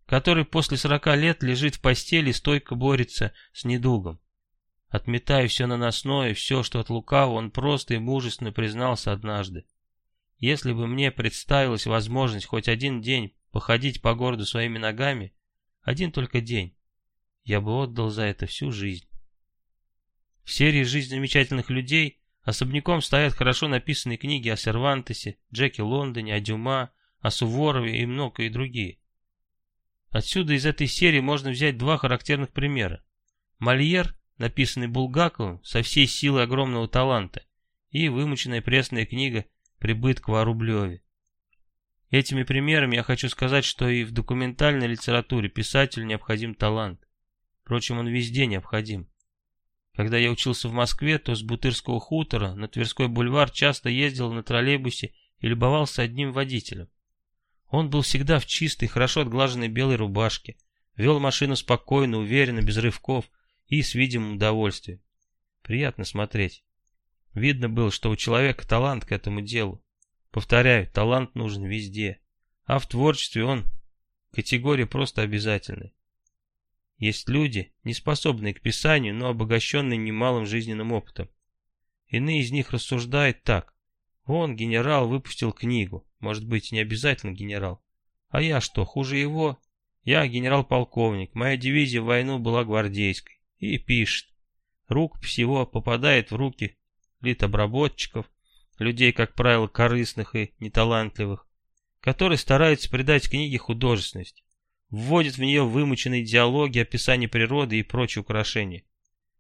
который после сорока лет лежит в постели и стойко борется с недугом. Отметая все наносное, все, что от лукава, он просто и мужественно признался однажды. Если бы мне представилась возможность хоть один день походить по городу своими ногами, один только день, я бы отдал за это всю жизнь. В серии «Жизнь замечательных людей» Особняком стоят хорошо написанные книги о Сервантесе, Джеке Лондоне, о Дюма, о Суворове и много и другие. Отсюда из этой серии можно взять два характерных примера. Мольер, написанный Булгаковым со всей силой огромного таланта, и вымученная пресная книга Прибыткова о Рублеве. Этими примерами я хочу сказать, что и в документальной литературе писателю необходим талант. Впрочем, он везде необходим. Когда я учился в Москве, то с Бутырского хутора на Тверской бульвар часто ездил на троллейбусе и любовался одним водителем. Он был всегда в чистой, хорошо отглаженной белой рубашке, вел машину спокойно, уверенно, без рывков и с видимым удовольствием. Приятно смотреть. Видно было, что у человека талант к этому делу. Повторяю, талант нужен везде. А в творчестве он категория просто обязательная. Есть люди, не способные к писанию, но обогащенные немалым жизненным опытом. Иные из них рассуждают так. Он, генерал, выпустил книгу. Может быть, не обязательно генерал. А я что, хуже его? Я генерал-полковник, моя дивизия в войну была гвардейской. И пишет. Рук всего попадает в руки литобработчиков, людей, как правило, корыстных и неталантливых, которые стараются придать книге художественность вводит в нее вымученные диалоги, описание природы и прочие украшения.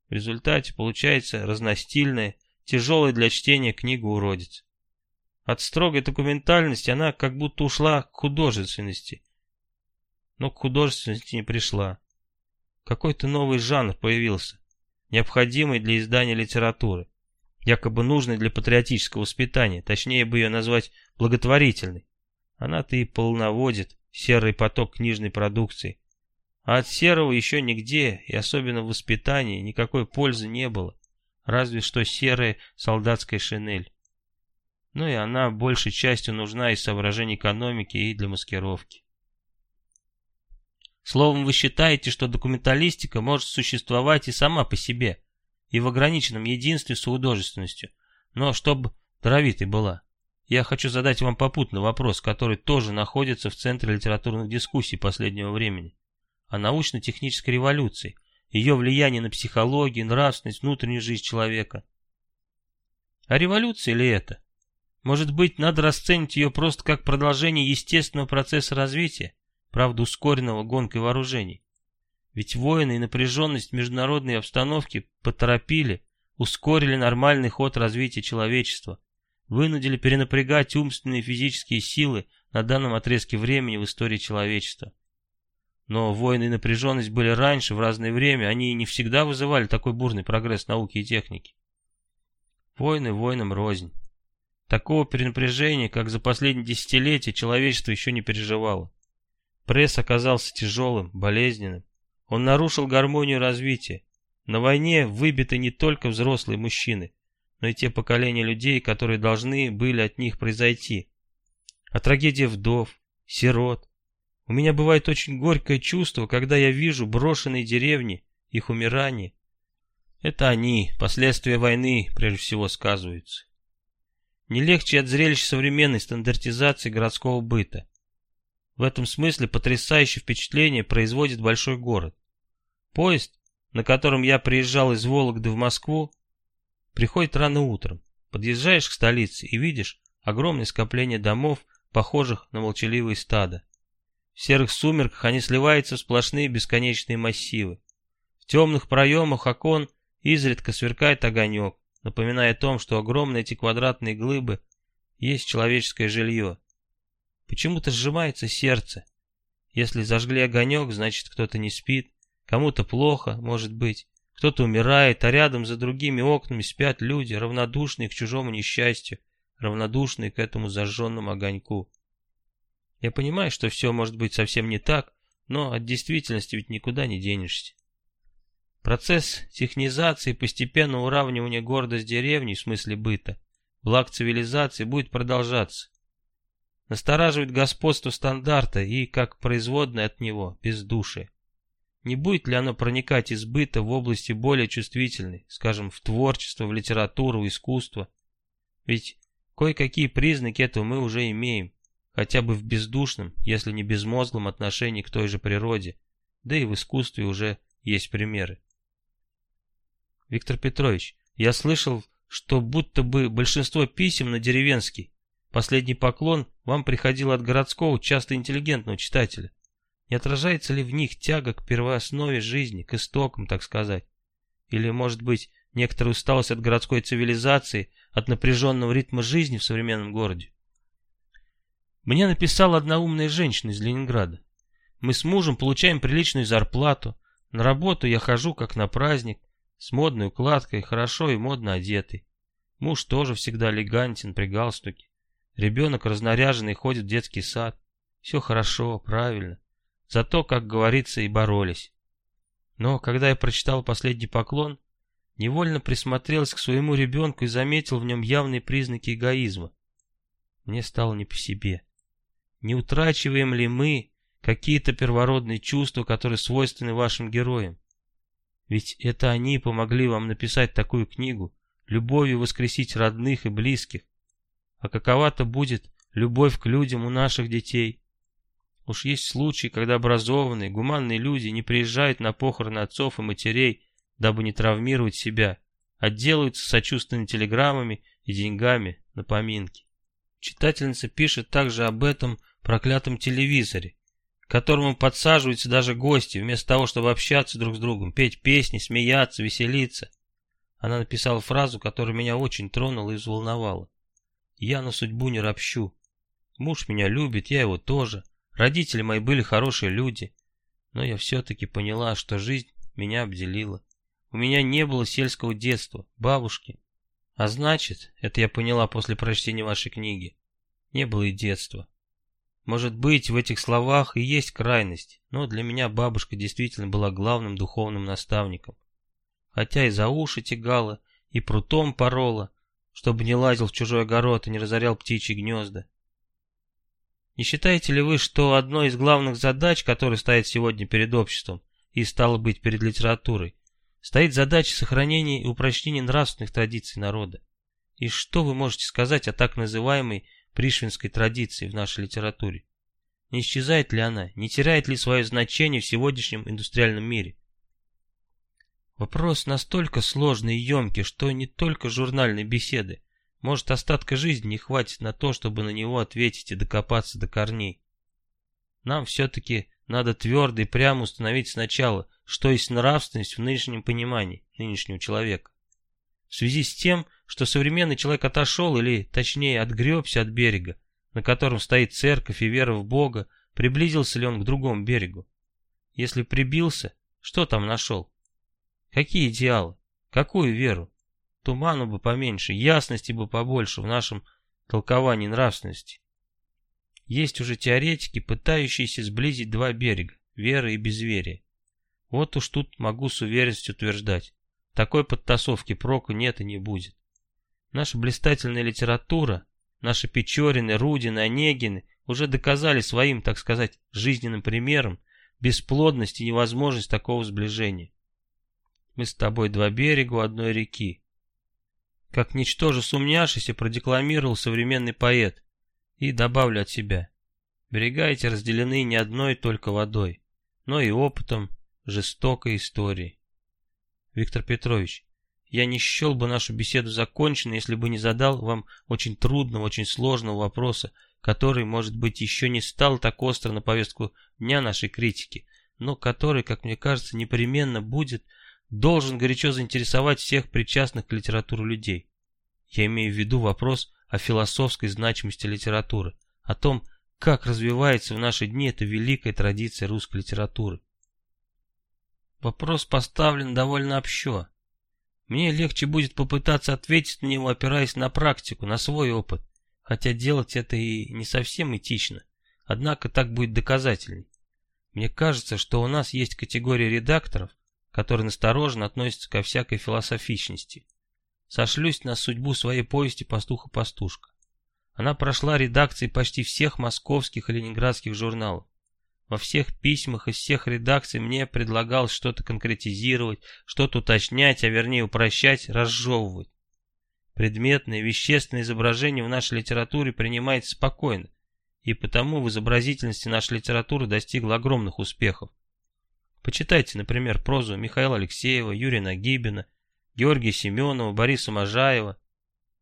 В результате получается разностильная, тяжелая для чтения книга «Уродец». От строгой документальности она как будто ушла к художественности, но к художественности не пришла. Какой-то новый жанр появился, необходимый для издания литературы, якобы нужный для патриотического воспитания, точнее бы ее назвать благотворительной. Она-то и полноводит, серый поток книжной продукции. А от серого еще нигде, и особенно в воспитании, никакой пользы не было. Разве что серая солдатская шинель. Ну и она большей частью нужна из соображений экономики и для маскировки. Словом, вы считаете, что документалистика может существовать и сама по себе, и в ограниченном единстве с художественностью, но чтобы даровитой была. Я хочу задать вам попутный вопрос, который тоже находится в центре литературных дискуссий последнего времени. О научно-технической революции, ее влияние на психологию, нравственность, внутреннюю жизнь человека. А революция ли это? Может быть, надо расценить ее просто как продолжение естественного процесса развития, правда ускоренного гонкой вооружений. Ведь войны и напряженность международной обстановки поторопили, ускорили нормальный ход развития человечества вынудили перенапрягать умственные и физические силы на данном отрезке времени в истории человечества. Но войны и напряженность были раньше, в разное время, они не всегда вызывали такой бурный прогресс науки и техники. Войны воинам рознь. Такого перенапряжения, как за последние десятилетия, человечество еще не переживало. Пресс оказался тяжелым, болезненным. Он нарушил гармонию развития. На войне выбиты не только взрослые мужчины, но и те поколения людей, которые должны были от них произойти. А трагедия вдов, сирот. У меня бывает очень горькое чувство, когда я вижу брошенные деревни, их умирание. Это они, последствия войны, прежде всего, сказываются. Не легче от зрелища современной стандартизации городского быта. В этом смысле потрясающее впечатление производит большой город. Поезд, на котором я приезжал из Вологды в Москву, приходит рано утром. Подъезжаешь к столице и видишь огромное скопление домов, похожих на молчаливые стада. В серых сумерках они сливаются в сплошные бесконечные массивы. В темных проемах окон изредка сверкает огонек, напоминая о том, что огромные эти квадратные глыбы есть человеческое жилье. Почему-то сжимается сердце. Если зажгли огонек, значит кто-то не спит, кому-то плохо, может быть, кто-то умирает, а рядом за другими окнами спят люди, равнодушные к чужому несчастью, равнодушные к этому зажженному огоньку. Я понимаю, что все может быть совсем не так, но от действительности ведь никуда не денешься. Процесс технизации и постепенного уравнивания города с деревней в смысле быта, благ цивилизации будет продолжаться. Настораживает господство стандарта и, как производное от него, бездушие. Не будет ли оно проникать из быта в области более чувствительной, скажем, в творчество, в литературу, в искусство? Ведь кое-какие признаки этого мы уже имеем, хотя бы в бездушном, если не безмозглом отношении к той же природе, да и в искусстве уже есть примеры. Виктор Петрович, я слышал, что будто бы большинство писем на деревенский. Последний поклон вам приходил от городского, часто интеллигентного читателя. Не отражается ли в них тяга к первооснове жизни, к истокам, так сказать? Или, может быть, некоторая усталость от городской цивилизации, от напряженного ритма жизни в современном городе? Мне написала одна умная женщина из Ленинграда. Мы с мужем получаем приличную зарплату. На работу я хожу как на праздник с модной укладкой, хорошо и модно одетый. Муж тоже всегда элегантен при галстуке. Ребенок разнаряженный ходит в детский сад. Все хорошо, правильно. Зато, как говорится, и боролись. Но, когда я прочитал последний поклон, невольно присмотрелся к своему ребенку и заметил в нем явные признаки эгоизма. Мне стало не по себе. Не утрачиваем ли мы какие-то первородные чувства, которые свойственны вашим героям? Ведь это они помогли вам написать такую книгу, любовью воскресить родных и близких. А какова-то будет любовь к людям у наших детей. Уж есть случаи, когда образованные, гуманные люди не приезжают на похороны отцов и матерей, дабы не травмировать себя, а делаются сочувственными телеграммами и деньгами на поминки. Читательница пишет также об этом проклятом телевизоре, которому подсаживаются даже гости, вместо того, чтобы общаться друг с другом, петь песни, смеяться, веселиться. Она написала фразу, которая меня очень тронула и взволновала. «Я на судьбу не ропщу. Муж меня любит, я его тоже. Родители мои были хорошие люди. Но я все-таки поняла, что жизнь меня обделила. У меня не было сельского детства, бабушки. А значит, это я поняла после прочтения вашей книги, не было и детства. Может быть, в этих словах и есть крайность, но для меня бабушка действительно была главным духовным наставником. Хотя и за уши тягала, и прутом порола, чтобы не лазил в чужой огород и не разорял птичьи гнезда. Не считаете ли вы, что одной из главных задач, которые стоят сегодня перед обществом, и стало быть перед литературой, стоит задача сохранения и упрочнения нравственных традиций народа? И что вы можете сказать о так называемой пришвинской традиции в нашей литературе? Не исчезает ли она, не теряет ли свое значение в сегодняшнем индустриальном мире? Вопрос настолько сложный и емкий, что не только журнальной беседы. Может, остатка жизни не хватит на то, чтобы на него ответить и докопаться до корней. Нам все-таки надо твердо и прямо установить сначала, что есть нравственность в нынешнем понимании нынешнего человека. В связи с тем, что современный человек отошел или, точнее, отгребся от берега, на котором стоит церковь и вера в Бога, приблизился ли он к другому берегу? Если прибился, что там нашел? Какие идеалы? Какую веру? Туману бы поменьше, ясности бы побольше в нашем толковании нравственности. Есть уже теоретики, пытающиеся сблизить два берега, веры и безверия. Вот уж тут могу с уверенностью утверждать, такой подтасовки проку нет и не будет. Наша блистательная литература, наши Печорины, Рудины, Онегины уже доказали своим, так сказать, жизненным примером бесплодность и невозможность такого сближения. Мы с тобой два берега одной реки. Как ничтоже сумняшися продекламировал современный поэт. И добавлю от себя. Берега эти разделены не одной только водой, но и опытом жестокой истории. Виктор Петрович, я не счел бы нашу беседу законченной, если бы не задал вам очень трудного, очень сложного вопроса, который, может быть, еще не стал так остро на повестку дня нашей критики, но который, как мне кажется, непременно будет, должен горячо заинтересовать всех причастных к литературе людей. Я имею в виду вопрос о философской значимости литературы, о том, как развивается в наши дни эта великая традиция русской литературы. Вопрос поставлен довольно общо. Мне легче будет попытаться ответить на него, опираясь на практику, на свой опыт, хотя делать это и не совсем этично, однако так будет доказательней. Мне кажется, что у нас есть категория редакторов, которые настороженно относятся ко всякой философичности. Сошлюсь на судьбу своей повести «Пастуха-пастушка». Она прошла редакции почти всех московских и ленинградских журналов. Во всех письмах из всех редакций мне предлагалось что-то конкретизировать, что-то уточнять, а вернее упрощать, разжевывать. Предметное, вещественное изображение в нашей литературе принимается спокойно, и потому в изобразительности наша литература достигла огромных успехов. Почитайте, например, прозу Михаила Алексеева, Юрия Нагибина, Георгия Семенова, Бориса Можаева.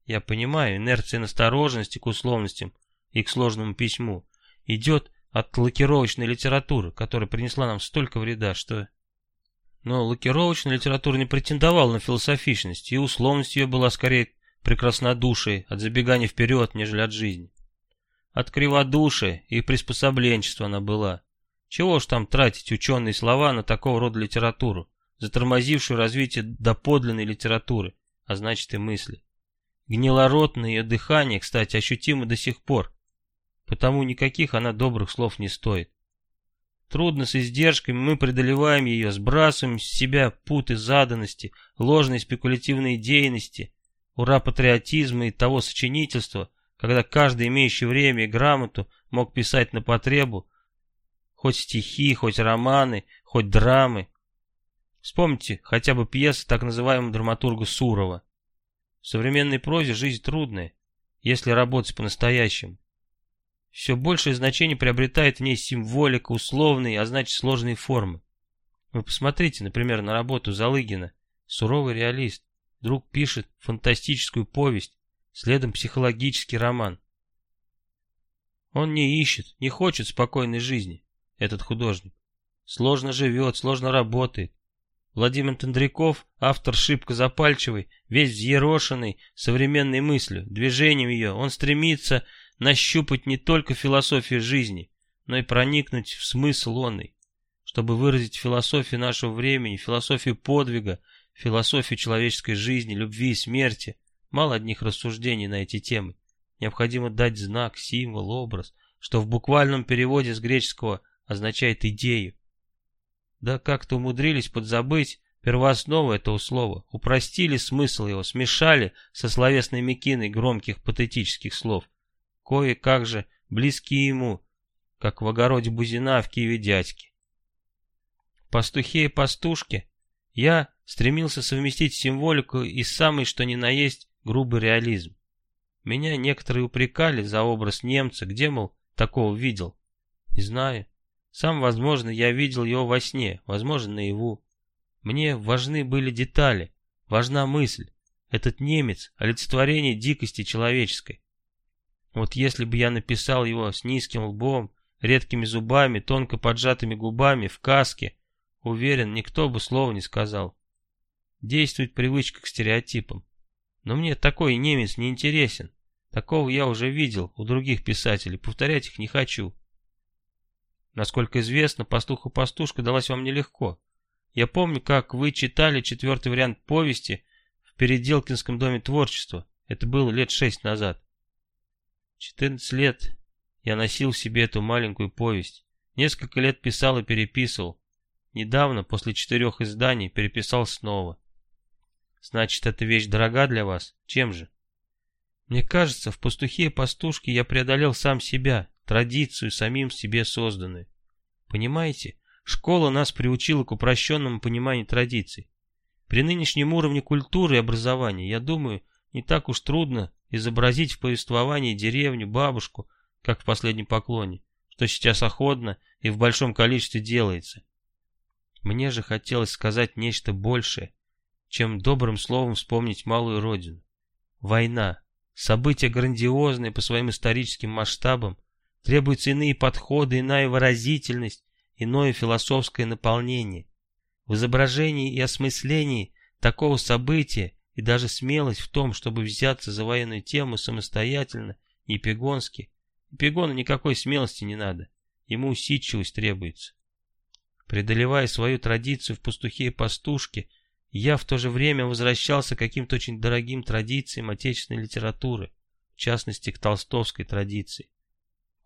Я понимаю, инерция настороженности к условностям и к сложному письму идет от лакировочной литературы, которая принесла нам столько вреда, что... Но лакировочная литература не претендовала на философичность, и условность ее была скорее прекраснодушией, от забегания вперед, нежели от жизни. От криводушия и приспособленчества она была. Чего ж там тратить ученые слова на такого рода литературу, затормозившую развитие доподлинной литературы, а значит и мысли. Гнилородное ее дыхание, кстати, ощутимо до сих пор, потому никаких она добрых слов не стоит. Трудно с издержками, мы преодолеваем ее, сбрасываем с себя путы заданности, ложной спекулятивной идейности, ура патриотизма и того сочинительства, когда каждый, имеющий время и грамоту, мог писать на потребу, хоть стихи, хоть романы, хоть драмы. Вспомните хотя бы пьесы так называемого драматурга Сурова. В современной прозе жизнь трудная, если работать по-настоящему. Все большее значение приобретает в ней символика, условные, а значит сложные формы. Вы посмотрите, например, на работу Залыгина. Суровый реалист. Вдруг пишет фантастическую повесть, следом психологический роман. Он не ищет, не хочет спокойной жизни, этот художник. Сложно живет, сложно работает. Владимир Тендряков, автор шибко запальчивый, весь взъерошенный современной мыслью, движением ее, он стремится нащупать не только философию жизни, но и проникнуть в смысл онной, чтобы выразить философию нашего времени, философию подвига, философию человеческой жизни, любви и смерти. Мало одних рассуждений на эти темы. Необходимо дать знак, символ, образ, что в буквальном переводе с греческого означает идею. Да как-то умудрились подзабыть первооснову этого слова, упростили смысл его, смешали со словесной мекиной громких патетических слов – кое-как же близки ему, как в огороде Бузина в Киеве дядьки. Пастухе и пастушке я стремился совместить символику и самый что ни на есть грубый реализм. Меня некоторые упрекали за образ немца, где, мол, такого видел. Не знаю. Сам, возможно, я видел его во сне, возможно, наяву. Мне важны были детали, важна мысль. Этот немец — олицетворение дикости человеческой. Вот если бы я написал его с низким лбом, редкими зубами, тонко поджатыми губами, в каске, уверен, никто бы слова не сказал. Действует привычка к стереотипам. Но мне такой немец не интересен. Такого я уже видел у других писателей, повторять их не хочу. Насколько известно, «Пастуха-пастушка» далась вам нелегко. Я помню, как вы читали четвертый вариант повести в Переделкинском доме творчества. Это было лет шесть назад. 14 лет я носил себе эту маленькую повесть. Несколько лет писал и переписывал. Недавно, после четырех изданий, переписал снова. Значит, эта вещь дорога для вас? Чем же? Мне кажется, в пастухе и пастушке я преодолел сам себя, традицию, самим себе созданную. Понимаете, школа нас приучила к упрощенному пониманию традиций. При нынешнем уровне культуры и образования, я думаю, не так уж трудно изобразить в повествовании деревню, бабушку, как в последнем поклоне, что сейчас охотно и в большом количестве делается. Мне же хотелось сказать нечто большее, чем добрым словом вспомнить малую родину. Война, событие грандиозное по своим историческим масштабам, требуются иные подходы, иная выразительность, иное философское наполнение. В изображении и осмыслении такого события и даже смелость в том, чтобы взяться за военную тему самостоятельно, не пегонски. Пегону никакой смелости не надо, ему усидчивость требуется. Преодолевая свою традицию в пастухе и пастушке, я в то же время возвращался к каким-то очень дорогим традициям отечественной литературы, в частности к толстовской традиции.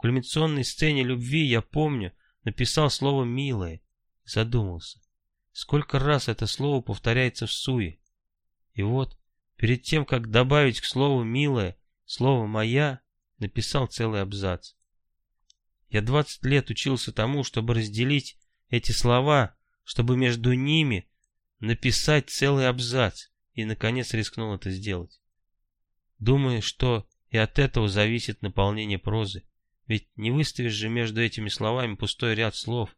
Кульминационной сцене любви, я помню, написал слово «милое» и задумался. Сколько раз это слово повторяется в суе. И вот, перед тем, как добавить к слову «милое» слово «моя», написал целый абзац. Я двадцать лет учился тому, чтобы разделить эти слова, чтобы между ними написать целый абзац, и, наконец, рискнул это сделать. Думаю, что и от этого зависит наполнение прозы. Ведь не выставишь же между этими словами пустой ряд слов.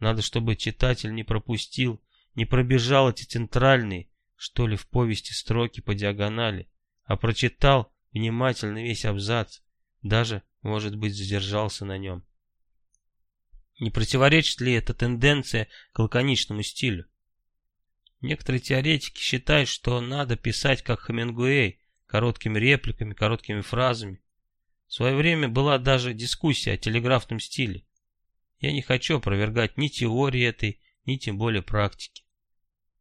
Надо, чтобы читатель не пропустил, не пробежал эти центральные, что ли, в повести строки по диагонали, а прочитал внимательно весь абзац, даже, может быть, задержался на нем. Не противоречит ли эта тенденция к лаконичному стилю? Некоторые теоретики считают, что надо писать как Хемингуэй, короткими репликами, короткими фразами. В свое время была даже дискуссия о телеграфном стиле. Я не хочу опровергать ни теории этой, ни тем более практики.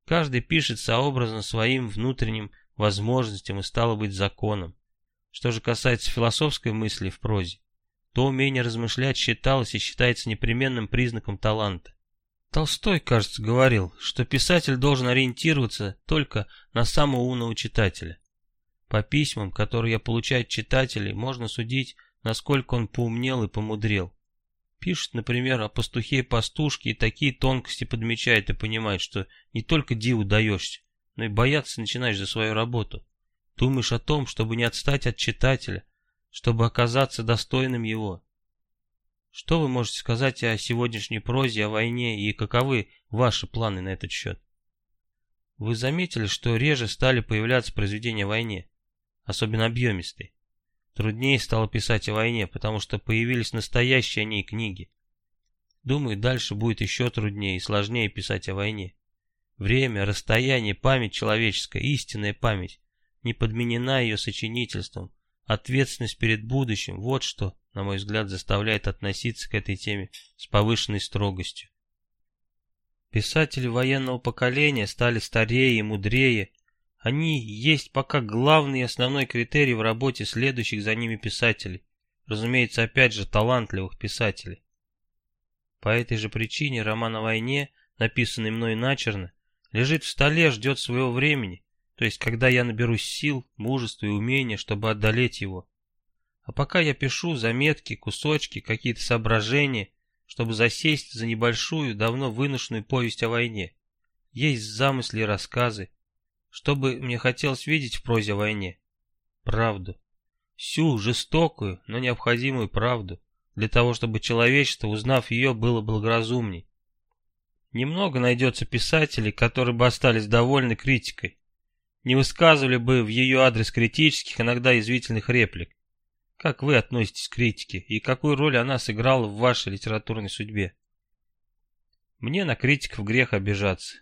Каждый пишет сообразно своим внутренним возможностям и стало быть законом. Что же касается философской мысли в прозе, то умение размышлять считалось и считается непременным признаком таланта. Толстой, кажется, говорил, что писатель должен ориентироваться только на самого умного читателя. По письмам, которые я получаю от читателей, можно судить, насколько он поумнел и помудрел. Пишет, например, о пастухе и пастушке и такие тонкости подмечает и понимает, что не только диву даешься, но и бояться начинаешь за свою работу. Думаешь о том, чтобы не отстать от читателя, чтобы оказаться достойным его. Что вы можете сказать о сегодняшней прозе, о войне и каковы ваши планы на этот счет? Вы заметили, что реже стали появляться произведения о войне, особенно объемистые. Труднее стало писать о войне, потому что появились настоящие о ней книги. Думаю, дальше будет еще труднее и сложнее писать о войне. Время, расстояние, память человеческая, истинная память, не подменена ее сочинительством. Ответственность перед будущим, вот что, на мой взгляд, заставляет относиться к этой теме с повышенной строгостью. Писатели военного поколения стали старее и мудрее, они есть пока главный и основной критерий в работе следующих за ними писателей. Разумеется, опять же, талантливых писателей. По этой же причине роман о войне, написанный мной начерно, лежит в столе, ждет своего времени, то есть когда я наберусь сил, мужества и умения, чтобы одолеть его. А пока я пишу заметки, кусочки, какие-то соображения, чтобы засесть за небольшую, давно выношенную повесть о войне. Есть замысли и рассказы, что бы мне хотелось видеть в прозе войне? Правду. Всю жестокую, но необходимую правду, для того, чтобы человечество, узнав ее, было благоразумней. Немного найдется писателей, которые бы остались довольны критикой, не высказывали бы в ее адрес критических, иногда язвительных реплик. Как вы относитесь к критике и какую роль она сыграла в вашей литературной судьбе? Мне на критиков грех обижаться.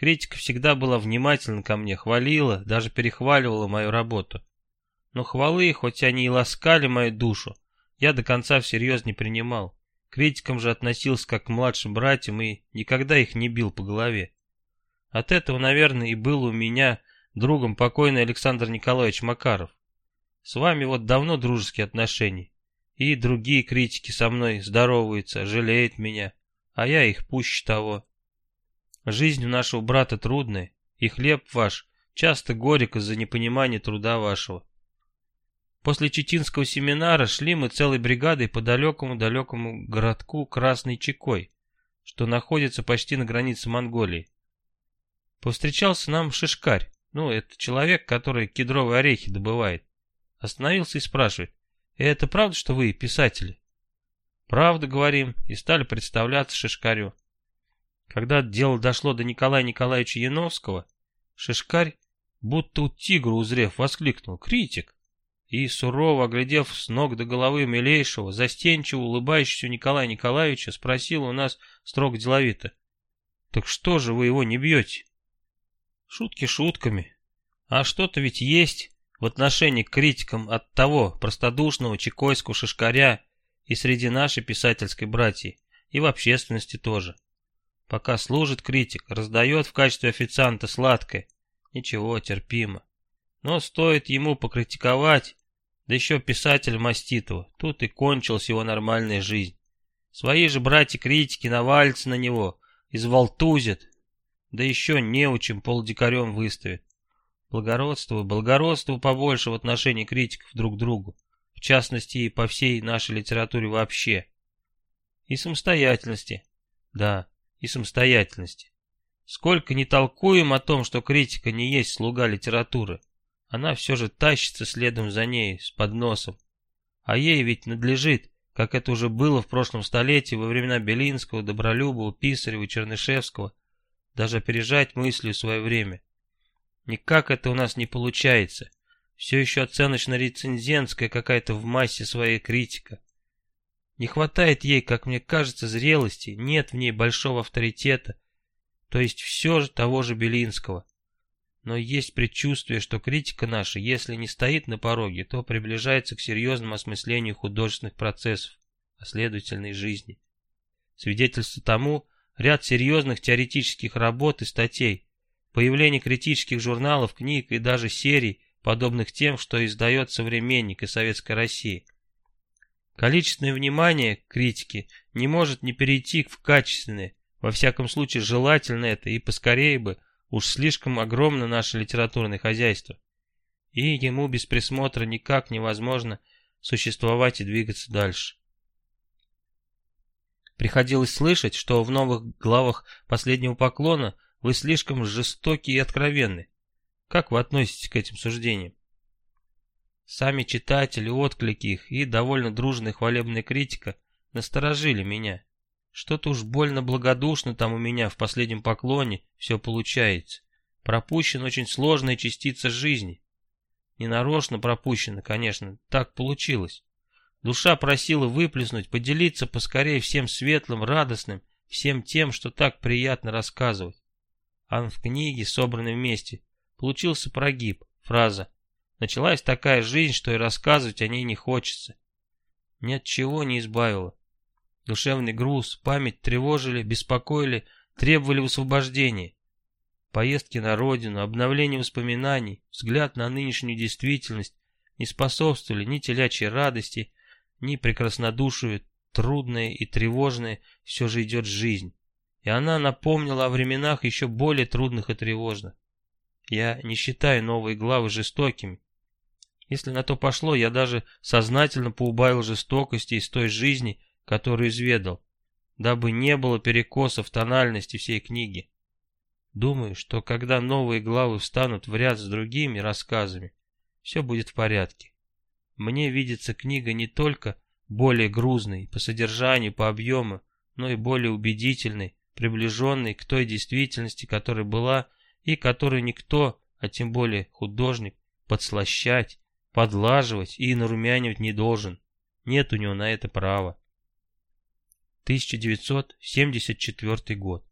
Критика всегда была внимательна ко мне, хвалила, даже перехваливала мою работу. Но хвалы, хоть они и ласкали мою душу, я до конца всерьез не принимал. Критикам же относился как к младшим братьям и никогда их не бил по голове. От этого, наверное, и было у меня другом покойный Александр Николаевич Макаров. С вами вот давно дружеские отношения. И другие критики со мной здороваются, жалеют меня, а я их пуще того. Жизнь у нашего брата трудная, и хлеб ваш часто горек из-за непонимания труда вашего. После Читинского семинара шли мы целой бригадой по далекому-далекому городку Красной Чекой, что находится почти на границе Монголии. Повстречался нам Шишкарь, ну, это человек, который кедровые орехи добывает. Остановился и спрашивает, «Э, это правда, что вы писатели? Правда, говорим, и стали представляться Шишкарю. Когда дело дошло до Николая Николаевича Яновского, Шишкарь, будто у тигра узрев, воскликнул «Критик!» и, сурово оглядев с ног до головы милейшего, застенчиво улыбающегося Николая Николаевича, спросил у нас строго деловито. «Так что же вы его не бьете?» Шутки шутками. А что-то ведь есть в отношении к критикам от того простодушного чекойского шишкаря и среди нашей писательской братьи, и в общественности тоже. Пока служит критик, раздает в качестве официанта сладкое. Ничего, терпимо. Но стоит ему покритиковать, да еще писатель Маститова. Тут и кончилась его нормальная жизнь. Свои же братья-критики навалятся на него, изволтузят, да еще неучим полдикарем выставят. Благородство, благородство побольше в отношении критиков друг к другу, в частности и по всей нашей литературе вообще. И самостоятельности. Да, и самостоятельности. Сколько не толкуем о том, что критика не есть слуга литературы, она все же тащится следом за ней, с подносом. А ей ведь надлежит, как это уже было в прошлом столетии, во времена Белинского, Добролюбова, Писарева, Чернышевского, даже опережать мыслью свое время. Никак это у нас не получается. Все еще оценочно-рецензентская какая-то в массе своей критика. Не хватает ей, как мне кажется, зрелости, нет в ней большого авторитета, то есть все же того же Белинского. Но есть предчувствие, что критика наша, если не стоит на пороге, то приближается к серьезному осмыслению художественных процессов, а следовательно и жизни. Свидетельство тому ряд серьезных теоретических работ и статей, появление критических журналов, книг и даже серий, подобных тем, что издает «Современник» и «Советская Россия». Количественное внимание критики не может не перейти в качественное, во всяком случае желательно это и поскорее бы – Уж слишком огромно наше литературное хозяйство, и ему без присмотра никак невозможно существовать и двигаться дальше. Приходилось слышать, что в новых главах последнего поклона вы слишком жестоки и откровенны. Как вы относитесь к этим суждениям? Сами читатели, отклики их и довольно дружная хвалебная критика насторожили меня. Что-то уж больно благодушно там у меня в последнем поклоне все получается. Пропущена очень сложная частица жизни. Ненарочно пропущена, конечно, так получилось. Душа просила выплеснуть, поделиться поскорее всем светлым, радостным, всем тем, что так приятно рассказывать. А в книге, собранной вместе, получился прогиб, фраза. Началась такая жизнь, что и рассказывать о ней не хочется. Ни от чего не избавила. Душевный груз, память тревожили, беспокоили, требовали освобождения. Поездки на родину, обновление воспоминаний, взгляд на нынешнюю действительность не способствовали ни телячьей радости, ни прекраснодушию, трудное и тревожное все же идет жизнь. И она напомнила о временах еще более трудных и тревожных. Я не считаю новые главы жестокими. Если на то пошло, я даже сознательно поубавил жестокости из той жизни, которую изведал, дабы не было перекосов тональности всей книги. Думаю, что когда новые главы встанут в ряд с другими рассказами, все будет в порядке. Мне видится книга не только более грузной по содержанию, по объему, но и более убедительной, приближенной к той действительности, которая была и которую никто, а тем более художник, подслащать, подлаживать и нарумянивать не должен. Нет у него на это права. 1974 год.